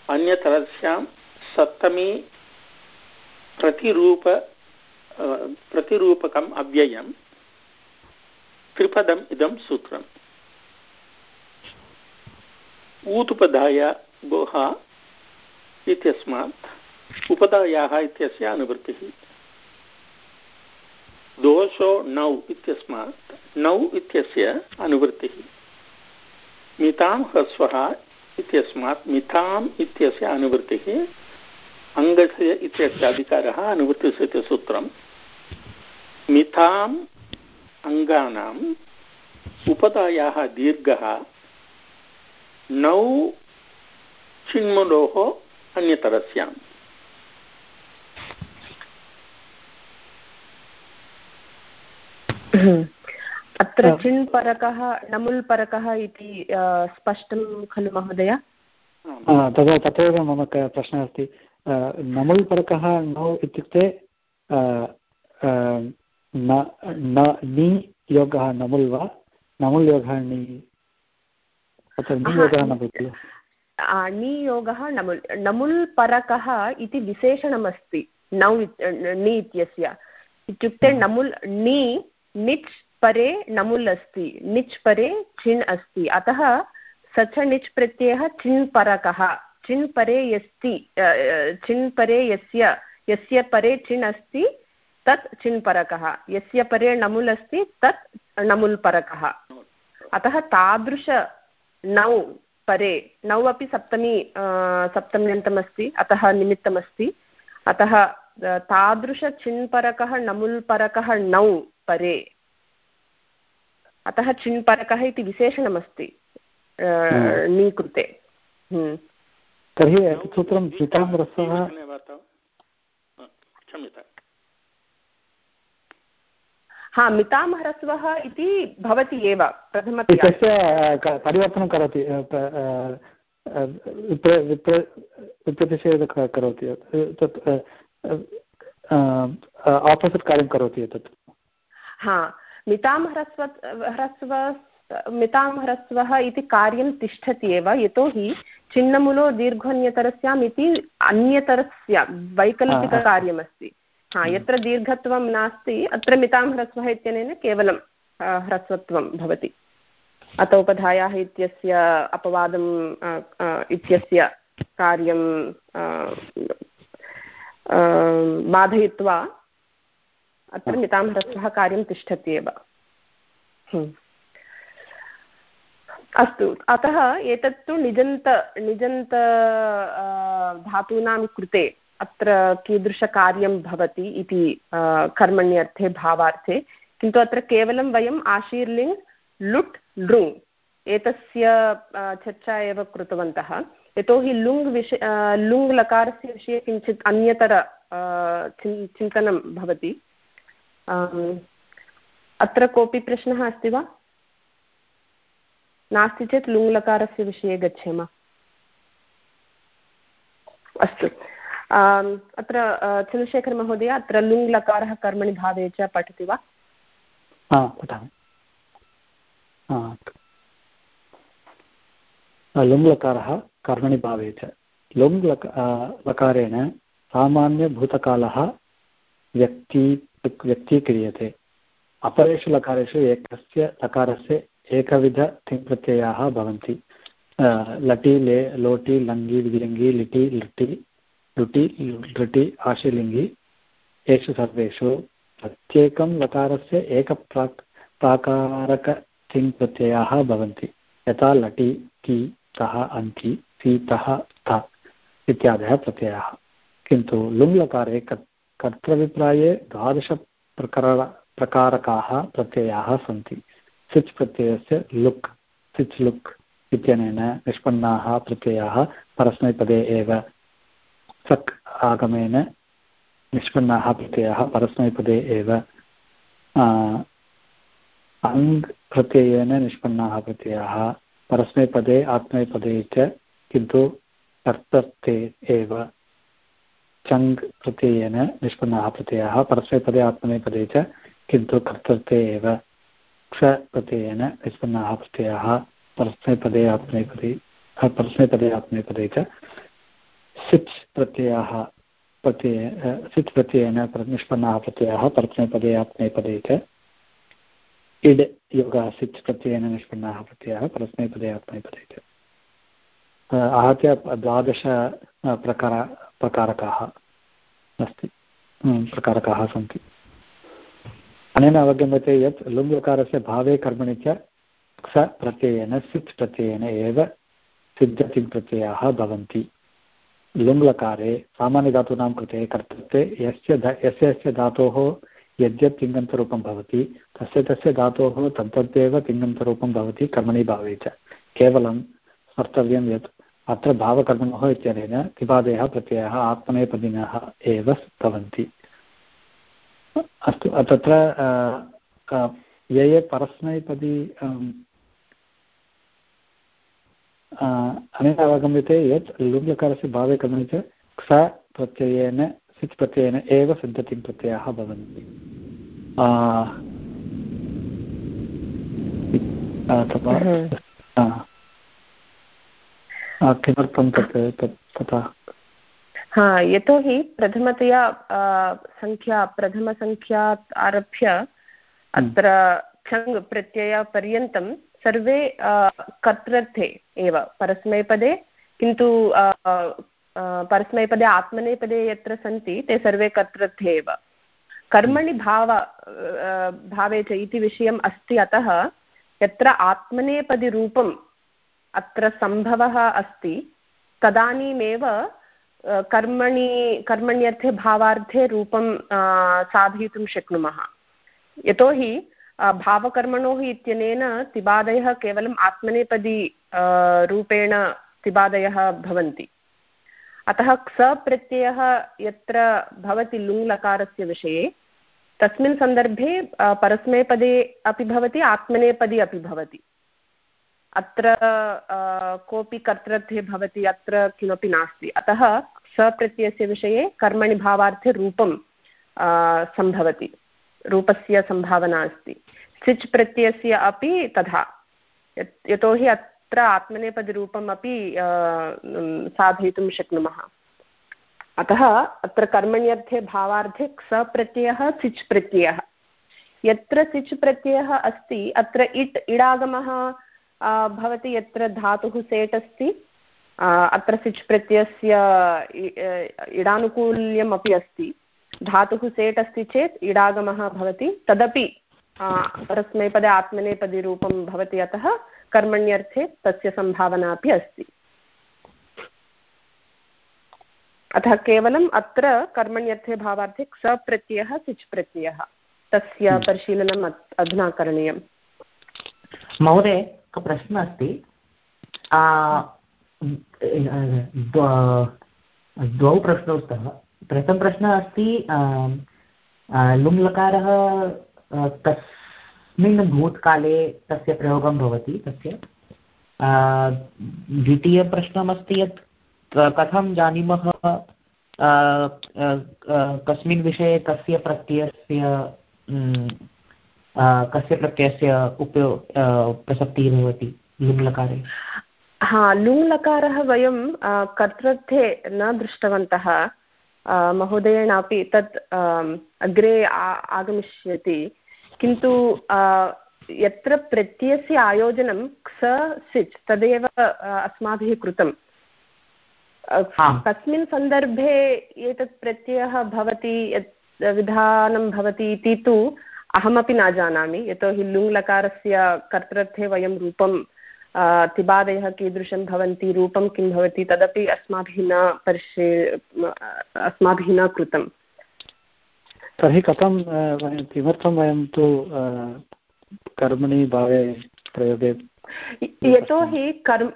अन्यतरस्यां सप्तमी प्रतिरूप प्रतिरूपकम् अव्ययं त्रिपदम् इदं सूत्रम्। ऊतुपदाय गुह इत्यस्मात्, उपधायाः इत्यस्य अनुवृत्तिः। दोषो नौ इत्यस्मात्, नौ इत्यस्य अनुवृत्तिः। मितां ह्रस्वः इत्यस्मात् मिथाम् इत्यस्य अनुवृत्तिः अङ्गस्य इत्यस्य अधिकारः अनुवृत्तिसूत्रं मिथाम् अङ्गानां उपधायाः दीर्घः, नौ चिन्मुलोः अन्यतरस्याम्। अत्र चिन्परकः नमुल्परकः इति स्पष्टं खलु महोदय? तदा तथैव मम प्रश्नः अस्ति। नमुल्परकः नौ इत्युक्ते नि योगः नमुल् वा? नमुल् योगः नि तत्र नियोगः न भवति नियोगः नमुल् नमुल् परकः इति विशेषणमस्ति नौ नि इत्यस्य। इत्युक्ते नमुल् नि निच् परे नमुल् अस्ति। निच् परे छिण् अस्ति। अतः स च निच् प्रत्ययः छिण् परकः। छिण् परे यस्ति छिण् परे यस्य यस्य परे छिण् अस्ति, तत् छिण् परकः। यस्य परे नमुल् अस्ति, तत् नमुल् परकः। अतः तादृश नौ परे, नौ अपि सप्तमी सप्तम्यन्तमस्ति, अतः निमित्तमस्ति। अतः तादृशचिन्परकः नमुल्परकः नौ परे। अतः चिन्परकः इति विशेषणमस्ति नीकृते। हम्म। तर्हि सूत्रं पीताम्बरसः हा मितामहरस्वः इति भवति एव प्रथमतया। तस्य परिवर्तनं करोति विप्रतिषेध करोति तत् आपोसिट् कार्यं करोति एतत्। हा मितामहरस्व ह्रस्व मितामहरस्वः इति कार्यं तिष्ठति एव यतोहि चिन्नमुलो दीर्घन्यतरस्याम् इति अन्यतरस्य वैकल्पिककार्यमस्ति हा यत्र दीर्घत्वं नास्ति अत्र मितामहरस्वः इत्यनेन केवलं ह्रस्वत्वं भवति। अत उपधायाः इत्यस्य अपवादम् इत्यस्य कार्यं बाधयित्वा अत्र मितामहरस्वः कार्यं तिष्ठति एव। हम्म। अस्तु, अतः एतत्तु निजन्त निजन्त धातूनां कृते अत्र कीदृशकार्यं भवति इति कर्मण्यर्थे, भावार्थे, किन्तु अत्र केवलं वयम् आशीर्लिङ् लुट्, लृङ्, एतस्य चर्चा एव कृतवन्तः। यतोहि लुङ् विषय लुङ् लकारस्य विषये किञ्चित् अन्यतर चिन्तनं भवति। अत्र कोऽपि प्रश्नः अस्ति वा? नास्ति चेत् लुङ्लकारस्य विषये गच्छेम। अस्तु। अत्र चन्द्रशेखरमहोदय अत्र लुङ्लकारः कर्मणि भावे च पठति वा? लुङ्लकारः कर्मणि भावे च। लुङ् लकारेण सामान्यभूतकालः व्यक्ति व्यक्तीक्रियते। अपरेषु लकारेषु एकस्य लकारस्य एकविध तिङ्प्रत्ययाः भवन्ति। लटि, ले, लोटि, लङ्गि विलिङ्गि लिटि लिटि, लुटि, लृटि, आशिलिङ्गि, एषु सर्वेषु प्रत्येकं लकारस्य एकप्राक् प्राकारकतिङ्प्रत्ययाः भवन्ति। यथा लटि, कि, तः अन्ति सीतः थ इत्यादयः प्रत्ययाः। किन्तु लुङ्लकारे कर्तृभिप्राये द्वादशप्रकार प्रकारकाः प्रत्ययाः सन्ति। सिच् प्रत्ययस्य लुक् सिच् लुक् इत्यनेन निष्पन्नाः प्रत्ययाः परस्मैपदे एव। सक् आगमेन निष्पन्नाः प्रत्ययाः परस्मैपदे एव। अङ् प्रत्ययेन निष्पन्नाः प्रत्ययाः परस्मैपदे, आत्मैपदे च किन्तु कर्तर्थे एव। चङ् प्रत्ययेन निष्पन्नाः प्रत्ययाः परस्मैपदे आत्मनेपदे च किन्तु कर्तृत्वे एव क्ष प्रत्ययेन निष्पन्नाः प्रत्ययाः परस्मैपदे आत्मनेपदे परस्मैपदे आत्मनेपदे च सिच् प्रत्ययाः प्रत्यय सिच् प्रत्ययेन निष्पन्नाः प्रत्ययाः परस्मैपदे आत्मनेपदे च इड् योगः सिच् प्रत्ययेन निष्पन्नाः प्रत्ययाः परस्मैपदे आत्मनेपदे च। आहत्य द्वादश प्रकार, प्रकारकाः अस्ति। प्रकारकाः सन्ति। अनेन अवगम्यते यत् लुङ्लकारस्य भावे कर्मणि च क्ष प्रत्ययेन, सित् प्रत्ययेन एव सिद्धतिङ् प्रत्ययाः भवन्ति। लुङ्लकारे सामान्यधातूनां कृते कर्तृत्वे यस्य यस्य यस्य धातोः यद्यत् तिङन्तरूपं भवति, तस्य तस्य धातोः तद्तदेव तिङन्तरूपं भवति कर्मणि भावे च। केवलं स्मर्तव्यं यत् अत्र भावकर्मणोः इत्यनेन तिपादयः प्रत्ययः आत्मनेपदिनः एव भवन्ति अस्तु तत्र ये ये परस्मैपदी अनेन अवगम्यते यत् लुङ्लकारस्य भावे कर्मणि च क्ष प्रत्ययेन सिच् प्रत्ययेन एव सिद्धतिं प्रत्ययाः भवन्ति। किमर्थं तत् तथा? हा यतोहि प्रथमतया सङ्ख्या प्रथमसङ्ख्यात् आरभ्य अत्र छङ् प्रत्ययपर्यन्तं सर्वे कर्तृर्थे एव परस्मैपदे किन्तु परस्मैपदे आत्मनेपदे यत्र सन्ति ते सर्वे कर्तृर्थे एव। कर्मणि भाव भावे च इति विषयम् अस्ति अतः यत्र आत्मनेपदिरूपम् अत्र सम्भवः अस्ति। तदानीमेव कर्मणि, कर्मण्यर्थे भावार्थे रूपं साधयितुं शक्नुमः। यतोहि भावकर्मणोः इत्यनेन तिबादयः केवलम् आत्मनेपदी रूपेण तिबादयः भवन्ति। अतः क्स प्रत्ययः यत्र भवति लुङ्लकारस्य विषये, तस्मिन् सन्दर्भे परस्मैपदे अपि भवति, आत्मनेपदी अपि भवति। अत्र कोऽपि कर्तृर्थे भवति, अत्र किमपि नास्ति। अतः सप्रत्ययस्य विषये कर्मणि भावार्थे रूपं सम्भवति, रूपस्य सम्भावना अस्ति। सिच् प्रत्ययस्य अपि तथा। यतोहि अत्र आत्मनेपदरूपम् अपि साधयितुं शक्नुमः। अतः अत्र कर्मण्यर्थे भावार्थे सप्रत्ययः सिच् प्रत्ययः। यत्र सिच् प्रत्ययः अस्ति, अत्र इट्, इडागमः भवति यत्र धातुः सेट् अस्ति अत्र सिच् प्रत्ययस्य इडानुकूल्यम् अपि अस्ति। धातुः सेट् अस्ति चेत् इडागमः भवति। तदपि परस्मैपदे आत्मनेपदीरूपं भवति अतः कर्मण्यर्थे तस्य सम्भावना अपि अस्ति। अतः केवलम् अत्र कर्मण्यर्थे भावार्थे सप्रत्ययः सिच् प्रत्ययः। तस्य हम्म। परिशीलनम् अधुना करणीयम्। महोदय एकः प्रश्नः अस्ति। द्वौ प्रश्नौ स्तः। प्रथमप्रश्नः अस्ति लुङ्लकारः कस्मिन् भूतकाले तस्य प्रयोगं भवति, तस्य। द्वितीयप्रश्नमस्ति यत् कथं जानीमः कस्मिन् विषये कस्य प्रत्ययस्य कस्य प्रत्ययस्य उपयो प्रसक्तिः भवति? लुङ्लकारे हा लुङ्लकारः वयं कर्तृर्थे न दृष्टवन्तः। महोदयेनापि तत् अग्रे आगमिष्यति। किन्तु यत्र प्रत्ययस्य आयोजनं क्स सिच् तदेव अस्माभिः कृतं कस्मिन् सन्दर्भे एतत् प्रत्ययः भवति यत् विधानं भवति इति तु अहमपि न जानामि। यतोहि लुङ्लकारस्य कर्तृर्थे वयं रूपं तिबादयः कीदृशं भवन्ति रूपं किं भवति तदपि अस्माभिः न परिशी अस्माभिः न कृतं तर्हि कथं किमर्थं वयं तु कर्मणि भावे प्रयोगे यतोहि कर्म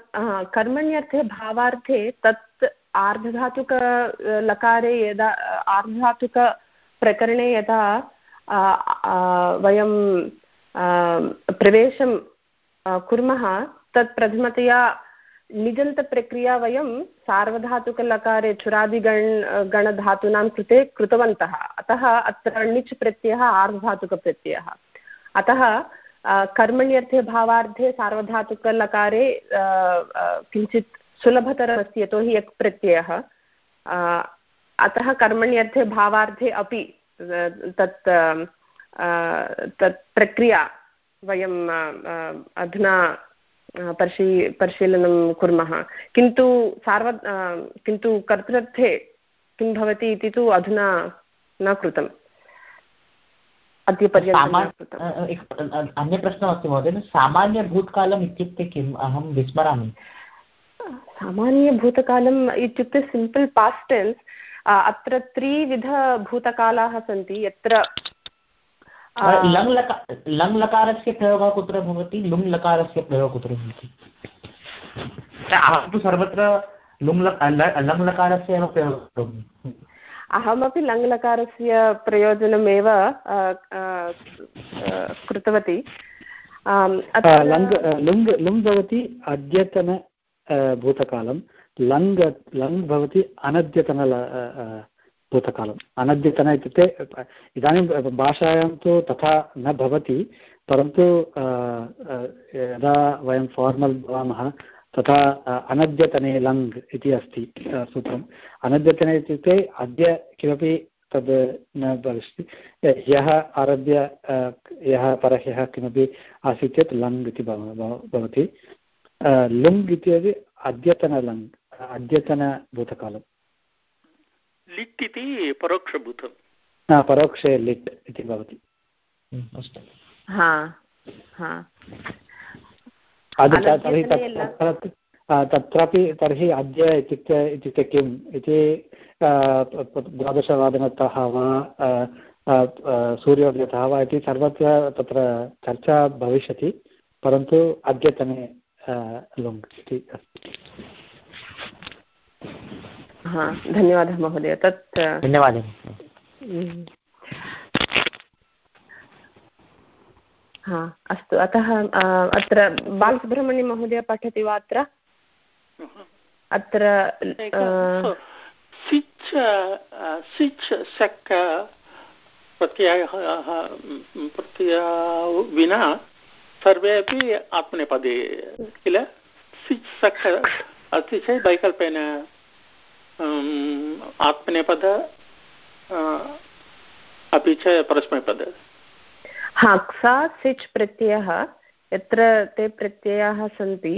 कर्मण्यर्थे भावार्थे तत् आर्धधातुकलकारे यदा आर्धधातुकप्रकरणे यदा वयं प्रवेशं कुर्मः, तत् प्रथमतया निजन्तप्रक्रिया वयं सार्वधातुकलकारे चुरादिगण, गणधातूनां कृते कृतवन्तः। अतः अत्र णिच् प्रत्ययः आर्धधातुकप्रत्ययः। अतः कर्मण्यर्थे, भावार्थे सार्वधातुकलकारे किञ्चित् सुलभतरमस्ति यतोहि यक् प्रत्ययः अतः कर्मण्यर्थे, भावार्थे अपि तत् तत् प्रक्रिया वयं अधुना परिशी परिशीलनं कुर्मः। किन्तु सार्व किन्तु कर्तृर्थे किं भवति इति तु अधुना न कृतम्। अद्यपर्यन्तं अन्य महोदय सामान्यभूतकालम् इत्युक्ते किम्? अहं विस्मरामि। सामान्यभूतकालम् इत्युक्ते सिम्पल् पास्टेन्स्। अत्र त्रिविधभूतकालाः सन्ति यत्र लङ् लकारस्य प्रयोगः कुत्र भवति लुङ् लकारस्य प्रयोगः कुत्र भवति? अहं तु सर्वत्र लुङ् लङ् लकारस्य एव प्रयोगं करोमि। अहमपि लङ्लकारस्य प्रयोजनमेव कृतवती। लङ् लुङ् लुङ् भवति अद्यतन भूतकालं लङ् लङ् भवति अनद्यतन भूतकालम्। अनद्यतन इत्युक्ते, इदानीं भाषायां तु तथा न भवति, परन्तु यदा वयं फार्मल् भवामः, तथा अनद्यतने लङ् इति अस्ति सूत्रम्। अनद्यतने इत्युक्ते अद्य किमपि तद् न भविष्यति ह्यः आरभ्य ह्यः परह्यः किमपि आसीत् चेत् लङ् इति भवति। लुङ् इत्यपि अद्यतनलङ् अद्यतनभूतकालम्। लिट् इति परोक्षभूतं परोक्षे लिट् इति भवति। अस्तु। तर्हि तत्रापि तर्हि अद्य इत्युक्ते इत्युक्ते किम्? इति द्वादशवादनतः वा सूर्योदयतः वा इति सर्वत्र तत्र चर्चा भविष्यति परन्तु अद्यतने लुङ् इति अस्ति। धन्यवादः महोदय. तत् धन्यवादः। हा अस्तु अतः अत्र बालसुब्रह्मण्यमहोदय पठति वा अत्र? अत्र सिच् सिच् शक् प्रत्ययः प्रत्यय विना सर्वे अपि आत्मनेपदे किल? सिच् सक् अस्ति चेत् वैकल्पेन आत्मनेपद अपि च परस्मैपद। हा क्सा सिच् प्रत्ययः यत्र ते प्रत्ययाः सन्ति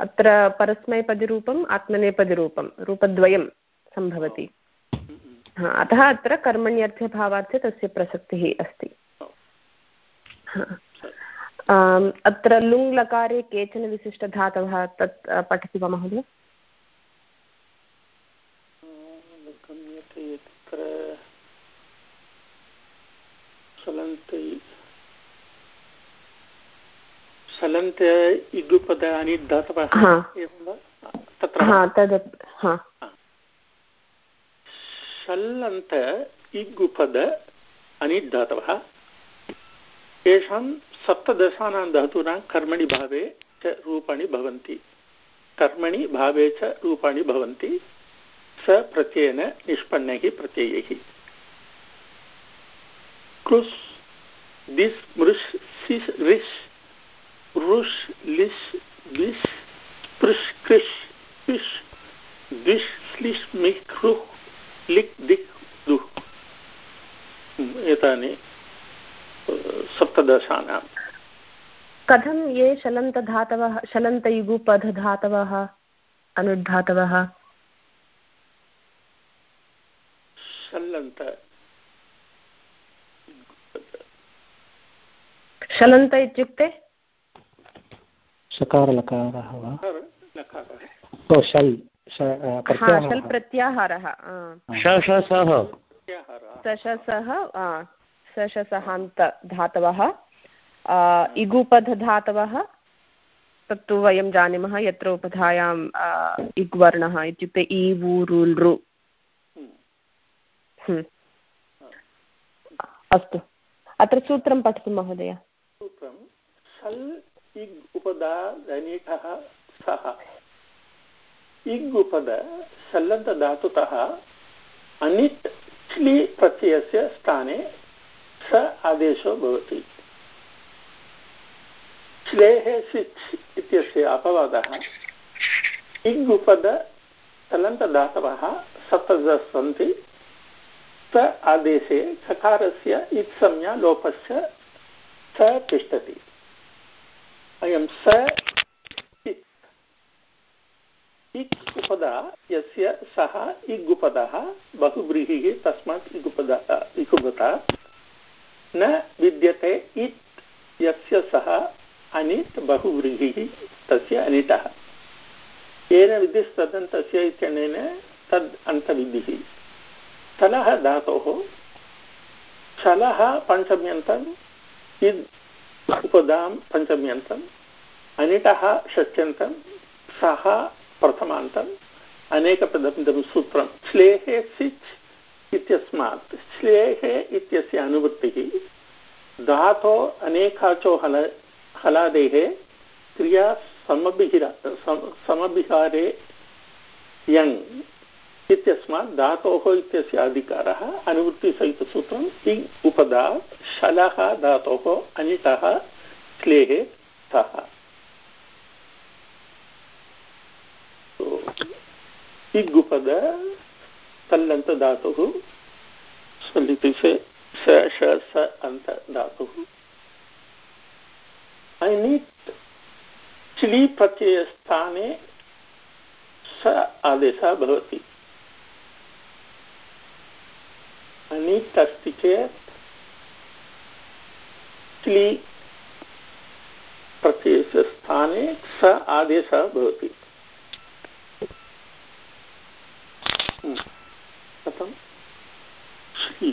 अत्र परस्मैपदिरूपम् आत्मनेपदिरूपं रूपद्वयं सम्भवति। अतः अत्र कर्मण्यर्थभावार्थे तस्य प्रसक्तिः अस्ति। अत्र लुङ् लकारे केचन विशिष्टधातवः तत् पठति वा महोदय? सलन्त इगुपद अनिधातवः एवं वा तत्र सल्लन्त इगुपद अनिधातवः येषां सप्तदशानां धातूनां कर्मणि भावे च रूपाणि भवन्ति। कर्मणि भावे च रूपाणि भवन्ति। स प्रत्ययेन निष्पन्नैः प्रत्ययैः। क्रुस्, दिस् मृष् सिस् ऋष् रुष् लिश् विश् पृष् कृष् पिष् द्विष् स्लिश् मिक् हृः लिक्, दिक् दुः एतानि सप्तदशानां। कथं ये शलन्तधातवः, शलन्तयुगुपधधातवः, अनुद्धातवः? शलन्त शलन्त इत्युक्ते? शकारलकारः वा? शल् शल् प्रत्याहारः सशसः सशसहान्त धातवः इगुपधधातवः। तत्तु वयं जानीमः यत्र उपधायाम् इग्वर्णः इत्युक्ते इ वु रुल् रु। अस्तु। अत्र सूत्रं पठतु महोदय। सूत्रं, शल् इग् उपदा सः। इग् उपद शल्लन्तधातुतः अनिट् च्लि प्रत्ययस्य स्थाने स आदेशो भवति। श्लेः सिच् इत्यस्य अपवादः, इग् उपद तलन्तधातवः सप्तदश सन्ति। आदेशे सकारस्य इत्संज्ञा लोपस्य स तिष्ठति। अयं स इक् उपदा यस्य सः बहुव्रीहिः तस्मात् न विद्यते इत् यस्य सः अनिट् बहुव्रीहिः तस्य येन इत्यनेन तद् स्थलः धातोः छलः पञ्चम्यन्तं, इद् उपदां पञ्चम्यन्तम् अनिटः षष्ट्यन्तं सः प्रथमान्तम् अनेकपदमिदं सूत्रं सिच् इत्यस्मात्, श्लेहे इत्यस्य अनुवृत्तिः, धातो अनेकाचो हल, हलादेः, क्रिया समभिहिर समभिहारे यङ् इत्यस्मात् धातोः इत्यस्य अधिकारः अनुवृत्तिसहितसूत्रम् इ उपदा, शलः धातोः, अनिटः, क्लेः सः इगुपद तल्लन्तधातुः सलिति से श स, अन्त धातुः। अनिट् चिलि प्रत्ययस्थाने स आदेशः भवति। अनिट् अस्ति चेत् चिलि प्रत्ययस्य स्थाने स आदेशः भवति। कथं श्री।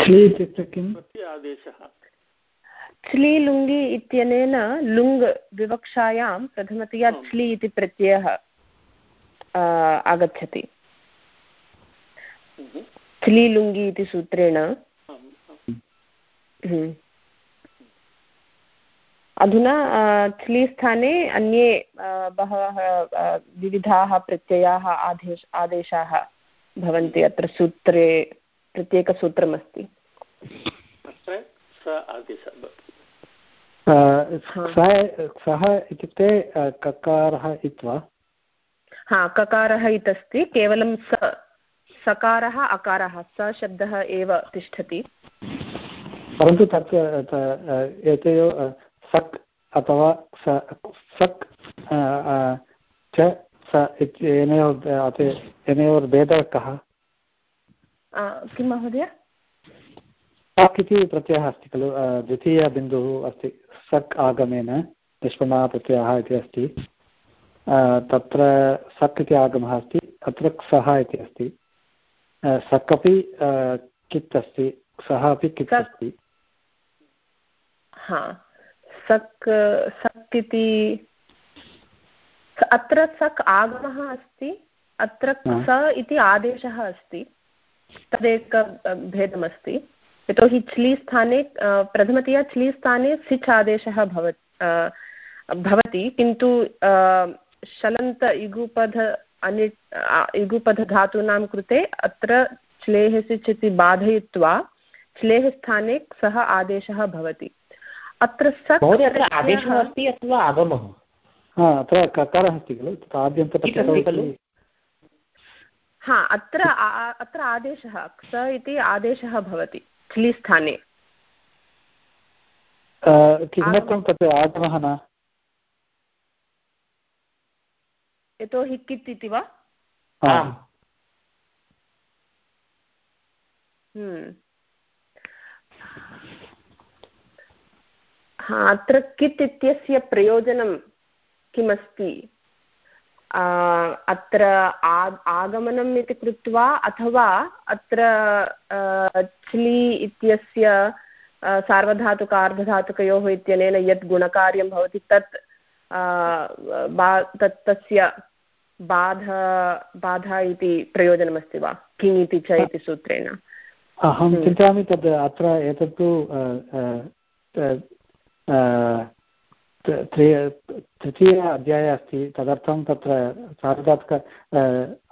क्ली इत्युक्ते किं आदेशः। छ्लि लुङि इत्यनेन लुङ् विवक्षायां प्रथमतया छ्लि इति प्रत्ययः। आगच्छति। लुङि इति सूत्रेण। अधुना छ्लि अन्ये बहवः विविधाः प्रत्ययाः आदेश आदेशाः भवन्ति। अत्र सूत्रे प्रत्येकसूत्रमस्ति। सः इत्युक्ते ककारः इत्वा हा ककारः इत्यस्ति केवलं स सकारः अकारः स शब्दः एव तिष्ठति। परन्तु तत् एतयोः सक् अथवा सक् च स इत्यनयोः अनयोर्भेदः कः? किं महोदय? सक् इति प्रत्ययः अस्ति खलु द्वितीयबिन्दुः अस्ति सक् आगमेन निष्पन्नः प्रत्ययः इति अस्ति। तत्र सक् इति आगमः अस्ति अत्र सः इति अस्ति। सक् अपि कित् अस्ति? सः अपि कित् अस्ति? हा। सक् सक् इति अत्र सक् आगमः अस्ति अत्र स इति आदेशः अस्ति तदेक भेदमस्ति। यतोहि च्लि स्थाने प्रथमतया च्लि स्थाने सिच् आदेशः भवत् भवति किन्तु शलन्त इगुपध अनि इगुपधधातूनां कृते अत्र श्लेः सिच् इति बाधयित्वा श्लेः स्थाने सः आदेशः भवति। अत्र अत्र आदेशः अस्ति अथवा आगमः? अत्र ककारः अस्ति खलु हा अत्र अत्र आदेशः स इति आदेशः भवति क्लिस्थाने किमर्थं तत् आगमः न? यतोहि कित् इति वा? हा अत्र कित् इत्यस्य प्रयोजनं किमस्ति? अत्र आगमनम् इति कृत्वा अथवा अत्र च्लि इत्यस्य सार्वधातुकार्धधातुकयोः इत्यनेन यत् गुणकार्यं भवति तत् बा तत् तस्य बाध बाधा इति प्रयोजनमस्ति वा? किङ् इति च इति सूत्रेण। अहं चिन्तयामि तद् अत्र एतत्तु तृतीय अध्याये अस्ति। तदर्थं तत्र सार्वधातुक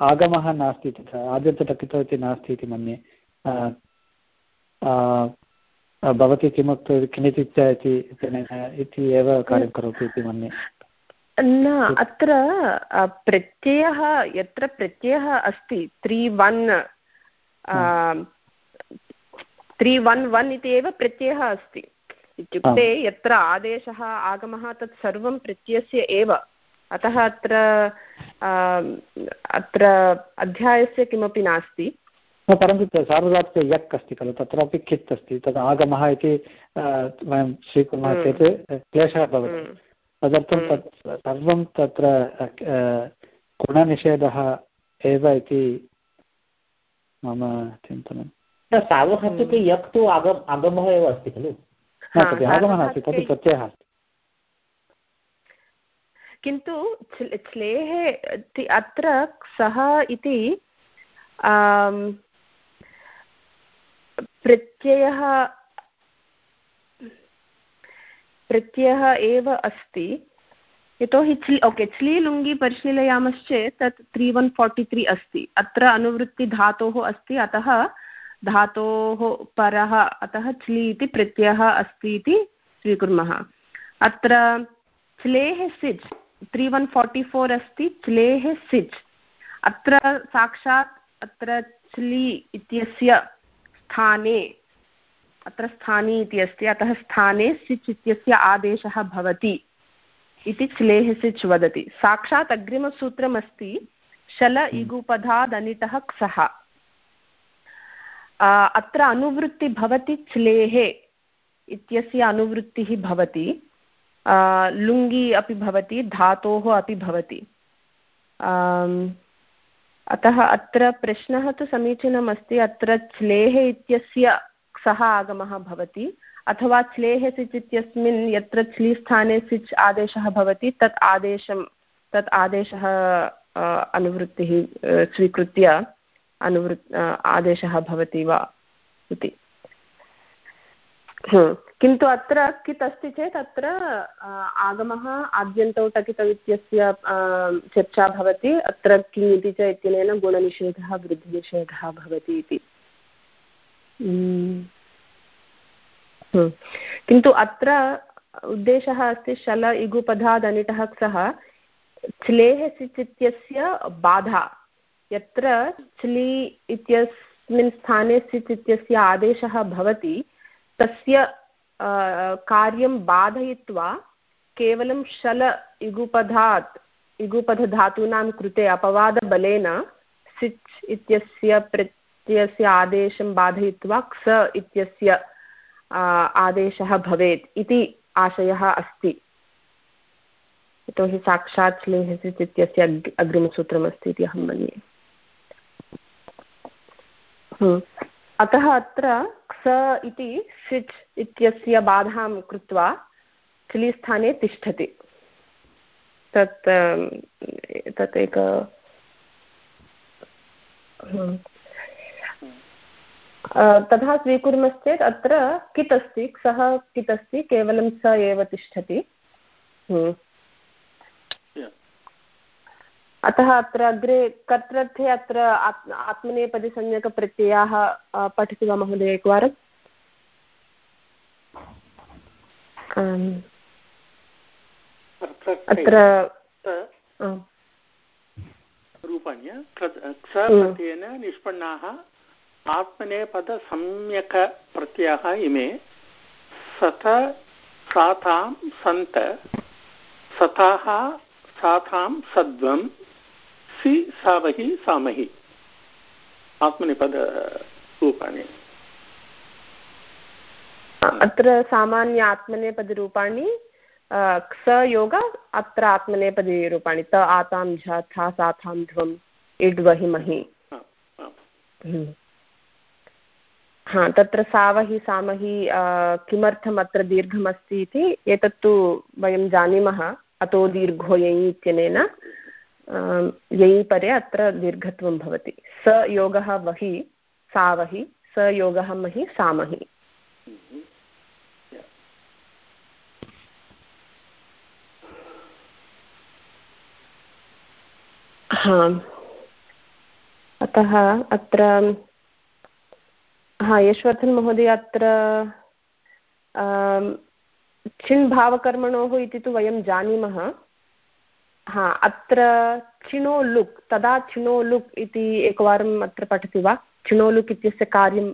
आगमः नास्ति तत्र आद्यन्तटकितो इति नास्ति इति मन्ये। भवती किमुक्तवती किमिति इति एव कार्यं करोति इति मन्ये। न अत्र प्रत्ययः यत्र प्रत्ययः अस्ति त्री वन् त्री वन् वन् इति एव प्रत्ययः अस्ति। इत्युक्ते यत्र आदेशः आगमः तत् सर्वं प्रत्ययस्य एव। अतः अत्र अत्र अध्यायस्य किमपि नास्ति। परन्तु सार्वधातुक यक् अस्ति खलु तत्रापि कित् अस्ति तद् आगमः इति वयं स्वीकुर्मः चेत् क्लेशः भवति। तदर्थं तत् सर्वं तत्र गुणनिषेधः एव इति मम चिन्तनम्। सावः यक् तु आगम आगमः एव अस्ति खलु। आगमः अस्ति तत् प्रत्ययः अस्ति। किन्तु छ्लेः अत्र सः इति प्रत्ययः प्रत्ययः एव अस्ति। यतोहि च्लि, ओके च्लि लुङ्गि परिशीलयामश्चेत् तत् त्री वन् फार्टि त्री अस्ति। अत्र अनुवृत्तिधातोः अस्ति, अतः धातोः परः, अतः च्लि इति प्रत्ययः अस्ति इति स्वीकुर्मः। अत्र च्लेः सिज् त्री वन् फार्टि फोर् अस्ति, च्लेः सिज्। अत्र साक्षात् अत्र च्लि इत्यस्य स्थाने अत्र स्थानी इति अस्ति अतः स्थाने सिच् इत्यस्य आदेशः भवति इति च्लेः सिच् वदति। साक्षात् अग्रिमसूत्रमस्ति शल हम्म। इगुपधादनिटः क्षः अत्र अनुवृत्ति भवति च्लेः इत्यस्य अनुवृत्तिः भवति। लुङ्गि अपि भवति धातोः अपि भवति। अतः अत्र प्रश्नः तु समीचीनम् अस्ति अत्र च्लेः इत्यस्य क्षः आगमः भवति, अथवा च्लेः सिच् इत्यस्मिन् यत्र च्लि स्थाने सिच् आदेशः भवति, तत् आदेशं, तत् आदेशः अनुवृत्तिः स्वीकृत्य अनुवृत् आदेशः भवति वा इति हम्म। किन्तु अत्र कित् अस्ति चेत् अत्र आगमः आद्यन्तौ टकितौ इत्यस्य चर्चा भवति अत्र किम् इति च इत्यनेन गुणनिषेधः वृद्धिनिषेधः भवति इति हम्म। हम्म। किन्तु अत्र उद्देशः अस्ति शल इगुपधाद् अनिटः सः च्लेः सिच् इत्यस्य बाधा यत्र च्लि इत्यस्मिन् स्थाने सिच् इत्यस्य आदेशः भवति तस्य कार्यं बाधयित्वा केवलं शल इगुपधात्, इगुपधधातूनां कृते अपवादबलेन सिच् इत्यस्य प्रत्ययस्य आदेशं बाधयित्वा क्स इत्यस्य आदेशः भवेत् इति आशयः अस्ति यतोहि साक्षात् स्नेहसित् इत्यस्य अग्रिमसूत्रमस्ति इति अहं मन्ये हम्म। अतः अत्र क्स इति सिच् इत्यस्य बाधां कृत्वा चिलिस्थाने तिष्ठति तत् तत् एक। तथा स्वीकुर्मश्चेत् अत्र कित् अस्ति सः कित् अस्ति केवलं स एव तिष्ठति हम्म। अतः अत्र अग्रे कर्तृर्थे अत्र आत्मनेपदिसंज्ञकप्रत्ययाः पठति वा महोदय एकवारम्? अत्र रूपाणि हम्म। निष्पन्नाः आत्मनेपदसम्यक्प्रत्ययाः इमे सत सातां सन्त सताः सातां सद्वं सि सावहि सामहि आत्मनेपदरूपाणि अत्र सामान्य आत्मनेपदरूपाणि क्स योग अत्र आत्मनेपदीरूपाणि त आतां झ था साथां ध्वम् इड्वहि महि। हा तत्र सावहि सामहि किमर्थम् अत्र दीर्घमस्ति इति एतत्तु वयं जानीमः। अतो दीर्घो यै इत्यनेन। यै परे अत्र दीर्घत्वं भवति। स योगः वहि सावहि स योगः महि सामहि हा अतः अत्र, हा, यशवर्धन् महोदय, अत्र छिण् भावकर्मणोः इति तु वयं जानीमः। हा अत्र चिणो लुक् तदा चिणो लुक् इति एकवारम् अत्र पठति वा? चिणो लुक् इत्यस्य कार्यं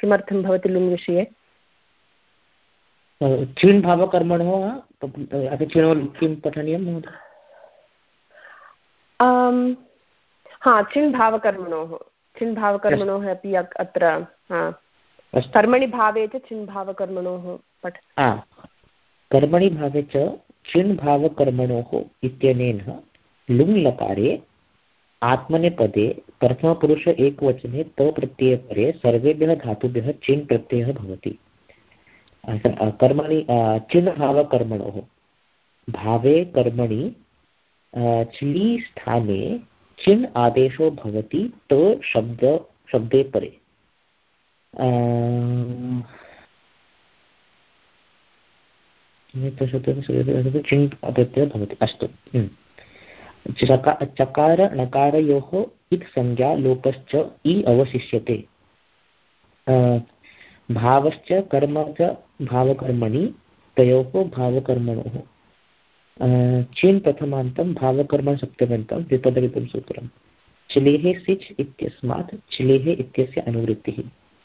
किमर्थं भवति लुङ् विषये? चिण् भावकर्मणोः चिणो किं पठनीयं हा चिण् भावकर्मणोः। चिन्भावकर्मणोः अपि अत्र कर्मणि भावे च चिन्भावकर्मणोः पठ कर्मणि भावे च चिन्भावकर्मणोः इत्यनेन लुङ् लकारे आत्मनेपदे, प्रथमपुरुष एकवचने, त प्रत्यये सर्वेभ्यः धातुभ्यः चिन् प्रत्ययः भवति। कर्मणि भावकर्मणोः भावे कर्मणि चिली स्थाने चिन् आदेशो भवति त शब्द शब्दे परे प्रत्ययः भवति। अस्तु। चका, चकार, नकारयोः इत् संज्ञा लोपश्च इ अवशिष्यते। भावश्च कर्म च भावकर्मणि, तयोः भावकर्मणोः। चिन् प्रथमान्तं भावकर्मसप्तम्यन्तं द्विपदरितं सूत्रं चिलेः सिच् इत्यस्मात् चिलेः इत्यस्य अनुवृत्तिः।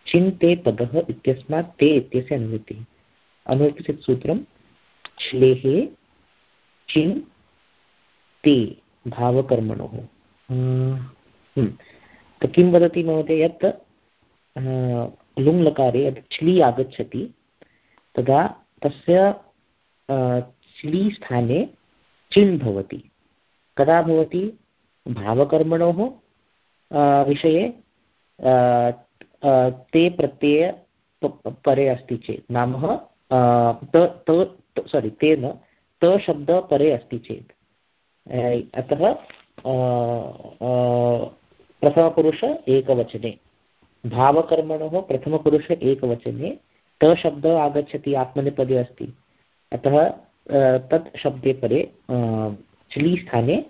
चिन् ते पदः इत्यस्मात् ते इत्यस्य अनुवृत्तिः। चिलेः चिन् ते भावकर्मणोः। हम्म। तो किं वदति महोदय यत् लुङ्लकारे यत् च्लि आगच्छति तदा तस्य च्लि स्थाने चिन् भवति। कदा भवति? भावकर्मणोः विषये ते प्रत्यय परे अस्ति चेत्। नाम त सोरि तेन, त शब्द परे अस्ति चेत्। अतः प्रथमपुरुष एकवचने। भावकर्मणोः प्रथमपुरुष एकवचने, त शब्दः आगच्छति, आत्मनेपदे अस्ति। अतः तत् परे चिली स्थाने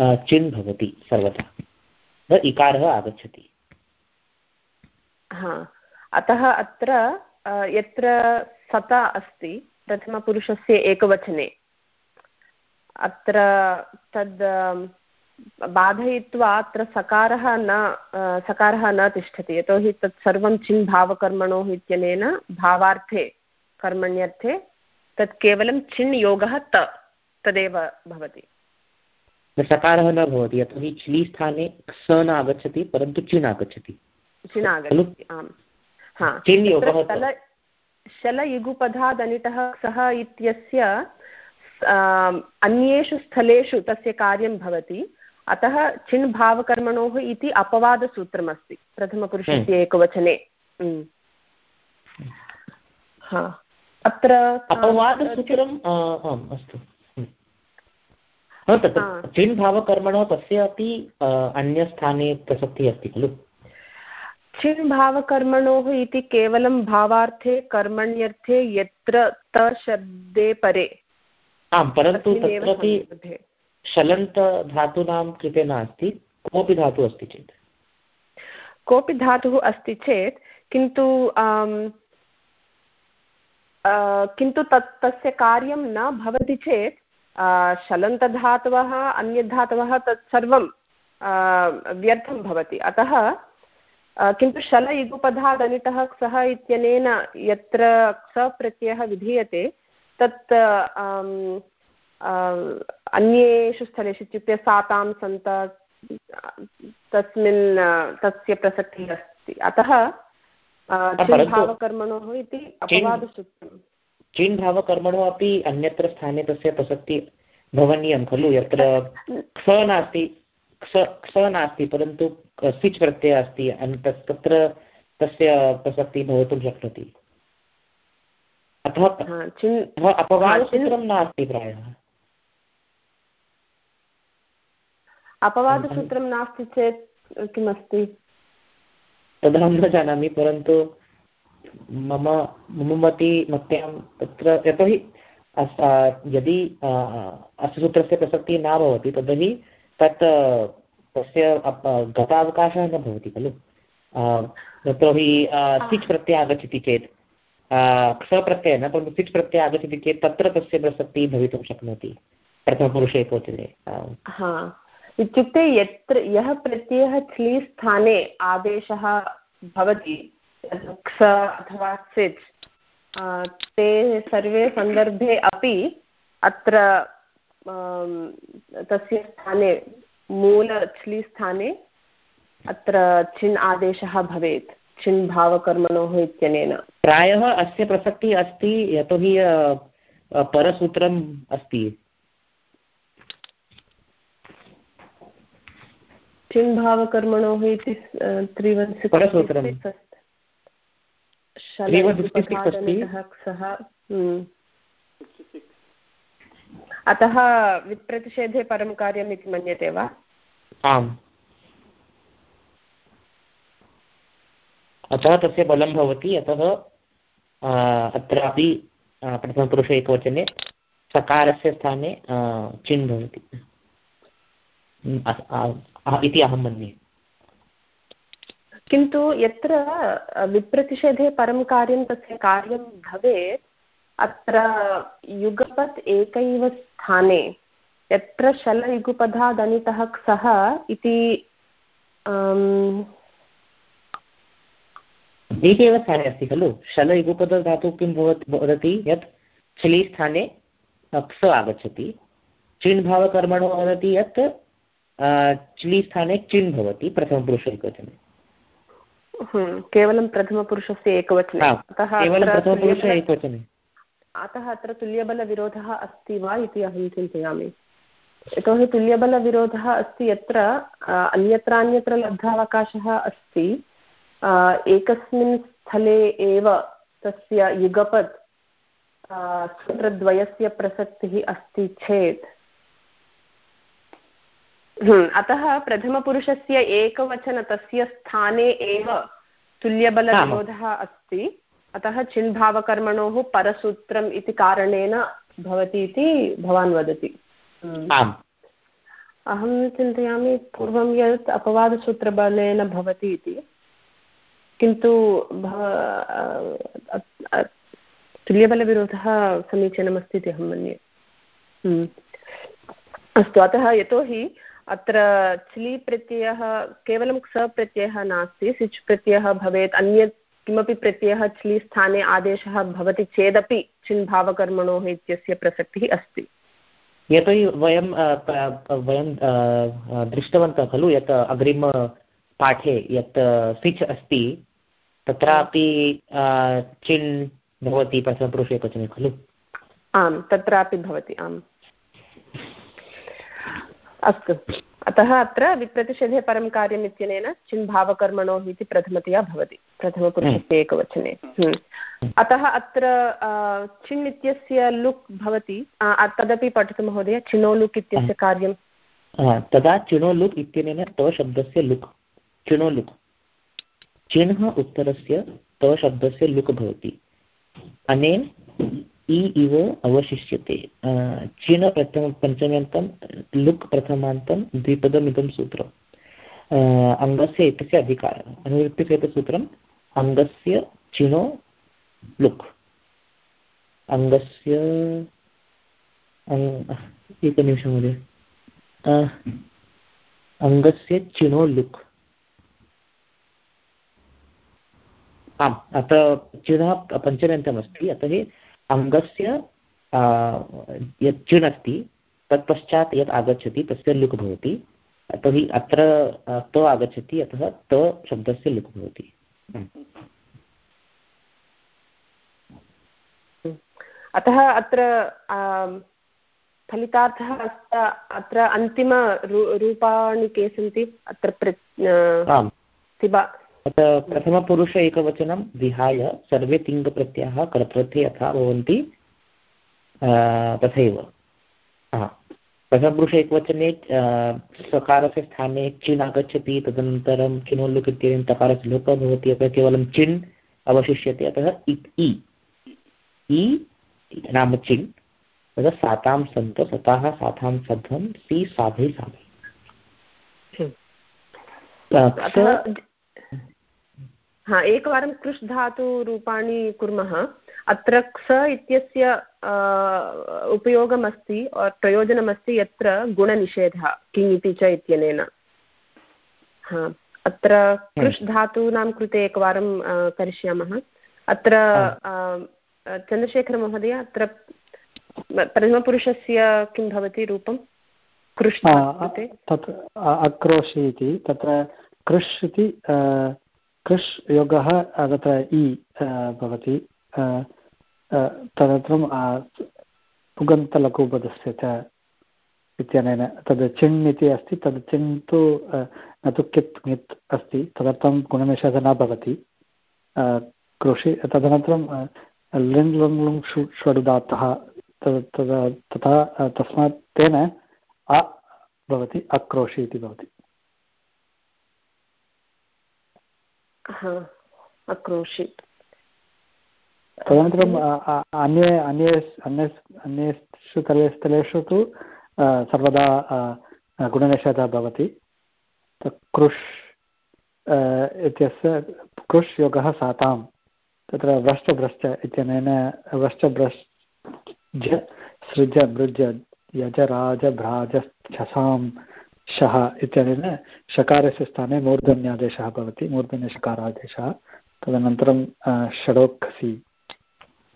चिन् भवति सर्वदा इकारः हा। अतः अत्र यत्र सता अस्ति प्रथमपुरुषस्य एकवचने। अत्र तद् बाधयित्वा अत्र सकारः न सकारः न तिष्ठति। यतोहि तत् सर्वं चिन् भावकर्मणोः इत्यनेन भावार्थे कर्मण्यर्थे तत् केवलं चिन् योगः त तदेव भवति। सकारः न भवति। यतोहि चिलि स्थाने स न आगच्छति परन्तु चिन् आगच्छति चिन् आगच्छति आम् हा शलयुगुपधादनितः सः इत्यस्य अन्येषु स्थलेषु तस्य कार्यं भवति अतः चिन् भावकर्मणोः इति अपवादसूत्रमस्ति प्रथमपुरुषस्य हम्म। एकवचने हम्म। अत्र अपवादसूत्रम् अस्तु हम्म। चिन् भावकर्मणः तस्य अपि अन्यस्थाने प्रसक्तिः अस्ति खलु चिन् भावकर्मणोः इति केवलं भावार्थे कर्मण्यर्थे यत्र तशब्दे परे। आम् परन्तु तत्रापि शलन्तधातूनां कृते नास्ति कोऽपि धातुः अस्ति चेत्। कोऽपि धातुः अस्ति चेत् किन्तु किन्तु तत् तस्य कार्यं न भवति चेत् शलन्तधातवः अन्यधातवः तत् सर्वं व्यर्थं भवति। अतः किन्तु शल इगुपधादनितः सः इत्यनेन यत्र सप्रत्ययः विधीयते तत् अन्येषु स्थलेषु इत्युक्ते सातां सन्त तस्मिन् तस्य प्रसक्तिः अस्ति। अतः भावकर्मणोः इति अपवादसूत्रम्। चिन् भावकर्मणो अपि अन्यत्र स्थाने तस्य प्रसक्तिः भवनीयं खलु? यत्र क्ष नास्ति क्ष क्ष नास्ति परन्तु सिच् प्रत्ययः अस्ति तत्र तस्य प्रसक्तिः भवितुं शक्नोति। अथवा अपवादसूत्रं नास्ति प्रायः। अपवादसूत्रं नास्ति चेत् किमस्ति? तदहं न जानामि परन्तु मम मम मति मत्यां तत्र यतोहि यदि अस्य सूत्रस्य प्रसक्तिः न भवति तर्हि तत् तस्य गतावकाशः न भवति खलु? यतोहि सिच् प्रत्ययः आगच्छति चेत् क्षप्रत्ययः न परन्तु सिच् प्रत्ययः आगच्छति चेत् तत्र तस्य प्रसक्तिः भवितुं शक्नोति प्रथमपुरुषे कोचने इत्युक्ते यत्र यः प्रत्ययः च्लि स्थाने आदेशः भवति क्ष अथवा सिच् ते सर्वे सन्दर्भे अपि अत्र तस्य स्थाने मूलच्लि स्थाने अत्र चिन् आदेशः भवेत् चिन् भावकर्मणोः इत्यनेन। प्रायः अस्य प्रसक्तिः अस्ति यतोहि परसूत्रम् अस्ति। चिन्भावकर्मणोः इति त्रिवन् सः अतः विप्रतिषेधे परं कार्यम् इति मन्यते वा? आम्। अतः तस्य बलं भवति अतः अत्रापि प्रथमपुरुष एकवचने सकारस्य स्थाने चिन् भवति। इति अहं मन्ये। किन्तु यत्र विप्रतिषेधे परं कार्यं तस्य कार्यं भवेत् अत्र युगपत् एकैव स्थाने यत्र शलयुगपदादनितः सः इति एकैव स्थाने अस्ति खलु? शलयुगपदधातुः किं भवति वदति? यत् छलि स्थाने आगच्छति चिन् भावकर्मणो वदति यत् चिलि स्थाने चिन् भवति प्रथमपुरुष एकवचने हम्म, केवलं प्रथमपुरुषस्य एकवचने। केवलं प्रथमपुरुष एकवचने। अतः अत्र तुल्यबलविरोधः अस्ति वा इति अहं चिन्तयामि। यतोहि तुल्यबलविरोधः अस्ति यत्र अन्यत्र अन्यत्र लब्धावकाशः अस्ति। एकस्मिन् स्थले एव तस्य युगपत् सूत्रद्वयस्य प्रसक्तिः अस्ति चेत्। हम्म, अतः प्रथमपुरुषस्य एकवचन तस्य स्थाने एव तुल्यबलविरोधः अस्ति। अतः चिन्भावकर्मणोः परसूत्रम् इति कारणेन भवति इति भवान् वदति हम्म। अहं चिन्तयामि पूर्वं यत् अपवादसूत्रबलेन भवति इति किन्तु तुल्यबलविरोधः समीचीनमस्ति इति अहं मन्ये हम्म। अस्तु अतः यतोहि अत्र चिलि प्रत्ययः केवलं प्रत्ययः नास्ति सिच् प्रत्ययः भवेत् अन्यत् किमपि प्रत्ययः चिलि स्थाने आदेशः भवति चेदपि चिन्भावकर्मणोः इत्यस्य प्रसक्तिः अस्ति। यतोहि वयं वयं दृष्टवन्तः खलु यत् अग्रिमपाठे यत् सिच् अस्ति तत्रापि चिन् भवति प्रथमपुरुषे क्वचने खलु? आम् तत्रापि भवति आम्। अस्तु। अतः अत्र विप्रतिषेधे परं कार्यम् इत्यनेन चिन् भावकर्मणोः इति प्रथमतया भवति प्रथमपुरुषस्य हम्म। एकवचने। हम्म। अतः अत्र चिन् इत्यस्य लुक् भवति तदपि पठतु महोदय चिनो लुक् इत्यस्य कार्यं। तदा चिनो लुक् इत्यनेन तशब्दस्य लुक् चिनो लुक्। चिह्नः उत्तरस्य तशब्दस्य लुक् भवति। अनेन इ इव अवशिष्यते चिन प्रथम पञ्चम्यन्तं लुक् प्रथमान्तं द्विपदमिदं सूत्रम् अङ्गस्य एतस्य अधिकारः अनुवृत्तिस्य सूत्रम् अङ्गस्य चिनो लुक् अङ्गस्य एकनिमिषं महोदय अङ्गस्य चिनो लुक् आम् अत्र चिनः पञ्चम्यन्तमस्ति अतः अङ्गस्य यत् चिन् अस्ति तत्पश्चात् यत् आगच्छति तस्य लुक् भवति। तर्हि अत्र त आगच्छति अतः त शब्दस्य लुक् भवति। अतः अत्र फलितार्थः अत्र अन्तिम रूपाणि के सन्ति? अत्र प्रथमपुरुष एकवचनं विहाय सर्वे तिङ्प्रत्ययाः कर्तृत्वे यथा भवन्ति तथैव। प्रथमपुरुष एकवचने सकारस्य स्थाने चिन् आगच्छति तदनन्तरं किनोल्लुक् इत्यनेन तकारस्य लोपः भवति अतः केवलं चिन् अवशिष्यते अतः इ। इ नाम चिन् तदा सातां सन्त सताः सातां सध्वं सि साधै साधै। हा एकवारं कृष् धातुरूपाणि कुर्मः। अत्र क्स इत्यस्य उपयोगमस्ति प्रयोजनमस्ति यत्र गुणनिषेधः किङ् इति च इत्यनेन। हा अत्र कृष् धातूनां कृते एकवारं करिष्यामः। अत्र चन्द्रशेखरमहोदय अत्र प्रथमपुरुषस्य किं भवति रूपं? कृष् तत् अक्रोशि इति तत्र कृष् इति कृष् योगः तत्र इ भवति। तदनन्तरं पुगन्तलघुपदस्य च इत्यनेन तद् चिण् इति अस्ति, तद् चिण् तु न तु कित् ङित् अस्ति। तदर्थं गुणनिषेधः न भवति कृषि तदनन्तरं लिङ् लुङ् लुङ् षु षडुदात्तः तथा तस्मात् तेन अ भवति, अक्रोशि इति भवति। अक्रोशि तदनन्तरम् अन्ये अन्ये अन्ये अन्येषु तले स्थलेषु तु सर्वदा गुणनिषेधः भवति. कृष् इत्यस्य कृष् योगः सातां तत्र व्रश्च भ्रश्च इत्यनेन व्रश्च सृज मृज यज राज भ्राज छसां शः इत्यनेन शकारस्य स्थाने मूर्धन्यादेशः भवति मूर्धन्यशकारादेशः। तदनन्तरं षडोक्खसि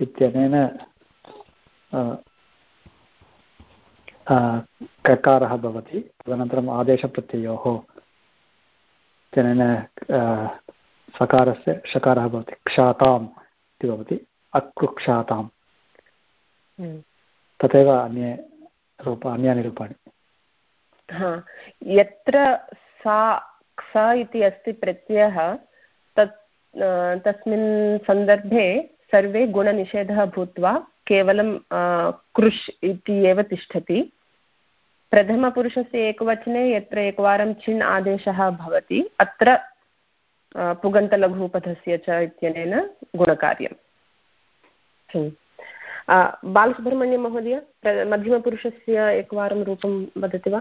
इत्यनेन ककारः भवति। तदनन्तरम् आदेशप्रत्ययोः इत्यनेन सकारस्य शकारः भवति। क्षाताम् इति भवति। अकृक्षाताम् हम्म। तथैव अन्ये रूप अन्यानि रूपाणि। यत्र सा क्स इति अस्ति प्रत्ययः, तत् तस्मिन् सन्दर्भे सर्वे गुणनिषेधः भूत्वा केवलं कृष् इति एव तिष्ठति। प्रथमपुरुषस्य एकवचने यत्र एकवारं छिन् आदेशः भवति, अत्र पुगन्तलघुपथस्य च इत्यनेन गुणकार्यम्। बालसुब्रह्मण्यं महोदय मध्यमपुरुषस्य एकवारं रूपं वदति वा?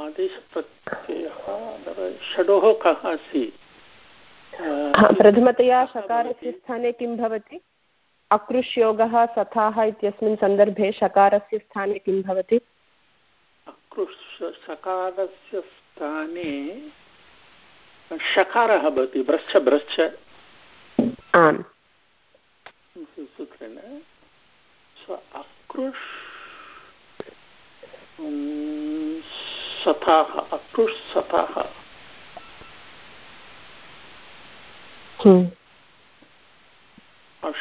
आदेशप्रत्ययः षडोः कः अस्ति प्रथमतया शकारस्य स्थाने किं भवति? अकृष्योगः सथाः इत्यस्मिन् सन्दर्भे शकारस्य स्थाने किं भवति? शकारस्य स्थाने शकारः भवति भ्रश्च भ्रश्च आम्। सूत्रेण। अकृष् सथाः अकृष् सथाः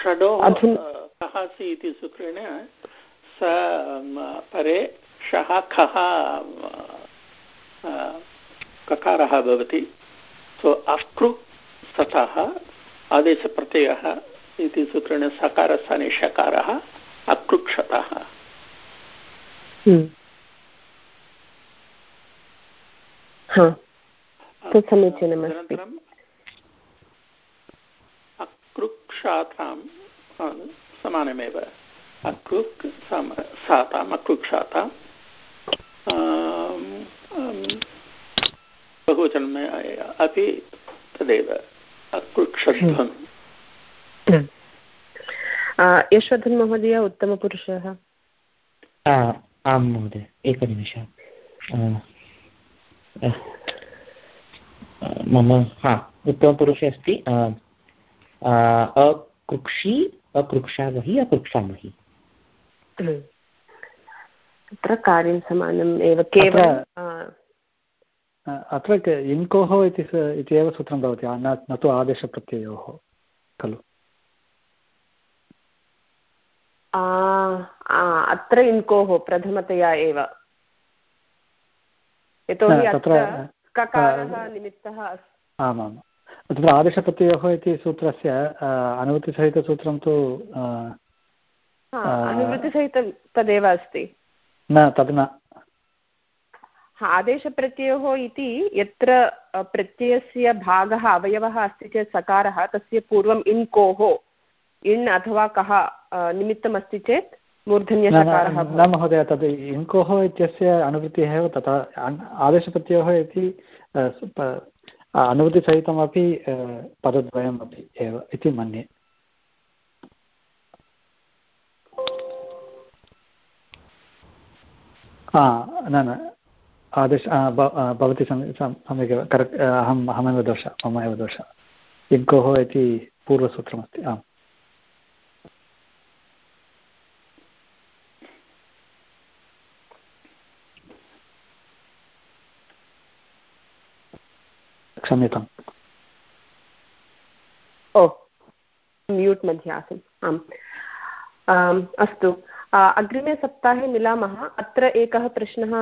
षडोः कः अस्ति इति सूत्रेण स परे शः खः ककारः भवति। सो सतः आदेशप्रत्ययः इति सूत्रेण सकारस्थाने षकारः अकृक्षतः हम्म। समीचीनमस्ति अकृक्षातां समानमेव। अकृक् साताम् अकृक्षातां बहुवचनम् अपि तदेव अकृक्षध्वम् यशोधन् महोदय उत्तमपुरुषः। आं महोदय एकनिमिषः मम हा उत्तमपुरुषे अस्ति अकृक्षी अकृक्षामहि। अकृक्षामहि तत्र कार्यं समानम् एव केवलं अत्र इङ्कोः इति एव सूत्रं भवति न तु आदेशप्रत्ययोः खलु। अत्र इन्कोः प्रथमतया एव। यतोहि अत्र ककारः निमित्तः आमाम् तत्र आदेशप्रत्ययोः इति सूत्रस्य अनुवृत्तिसहितसूत्रं तु अनुवृत्तिसहितं तदेव अस्ति। न तद् न। आदेशप्रत्ययोः इति यत्र प्रत्ययस्य भागः अवयवः अस्ति चेत् सकारः तस्य पूर्वम् इन् कोः इण् अथवा कः निमित्तमस्ति चेत् न महोदय तद् इङ्कोः इत्यस्य अनुवृत्तिः एव तथा आदेशप्रत्ययोः इति अनुवृत्तिसहितमपि पदद्वयम् अपि एव इति मन्ये। न न आदेश भवती सम्यक् एव करेक्ट् अहम् अहमेव दोष मम एव दोष। यज्ञोः इति पूर्वसूत्रमस्ति आम्। क्षम्यताम्। ओ म्यूट् मध्ये आसम्। आम्। अस्तु। अग्रिमे सप्ताहे मिलामः। अत्र एकः प्रश्नः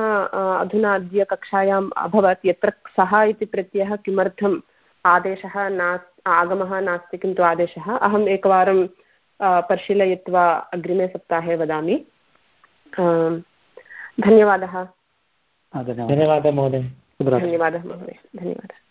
अधुना अद्य कक्षायाम् अभवत्। यत्र सः इति प्रत्ययः किमर्थम् आदेशः नास् आगमः नास्ति किन्तु आदेशः। अहम् एकवारं परिशीलयित्वा अग्रिमे सप्ताहे वदामि। धन्यवादः। धन्यवादः। महोदय। धन्यवादः महोदय। धन्यवादः।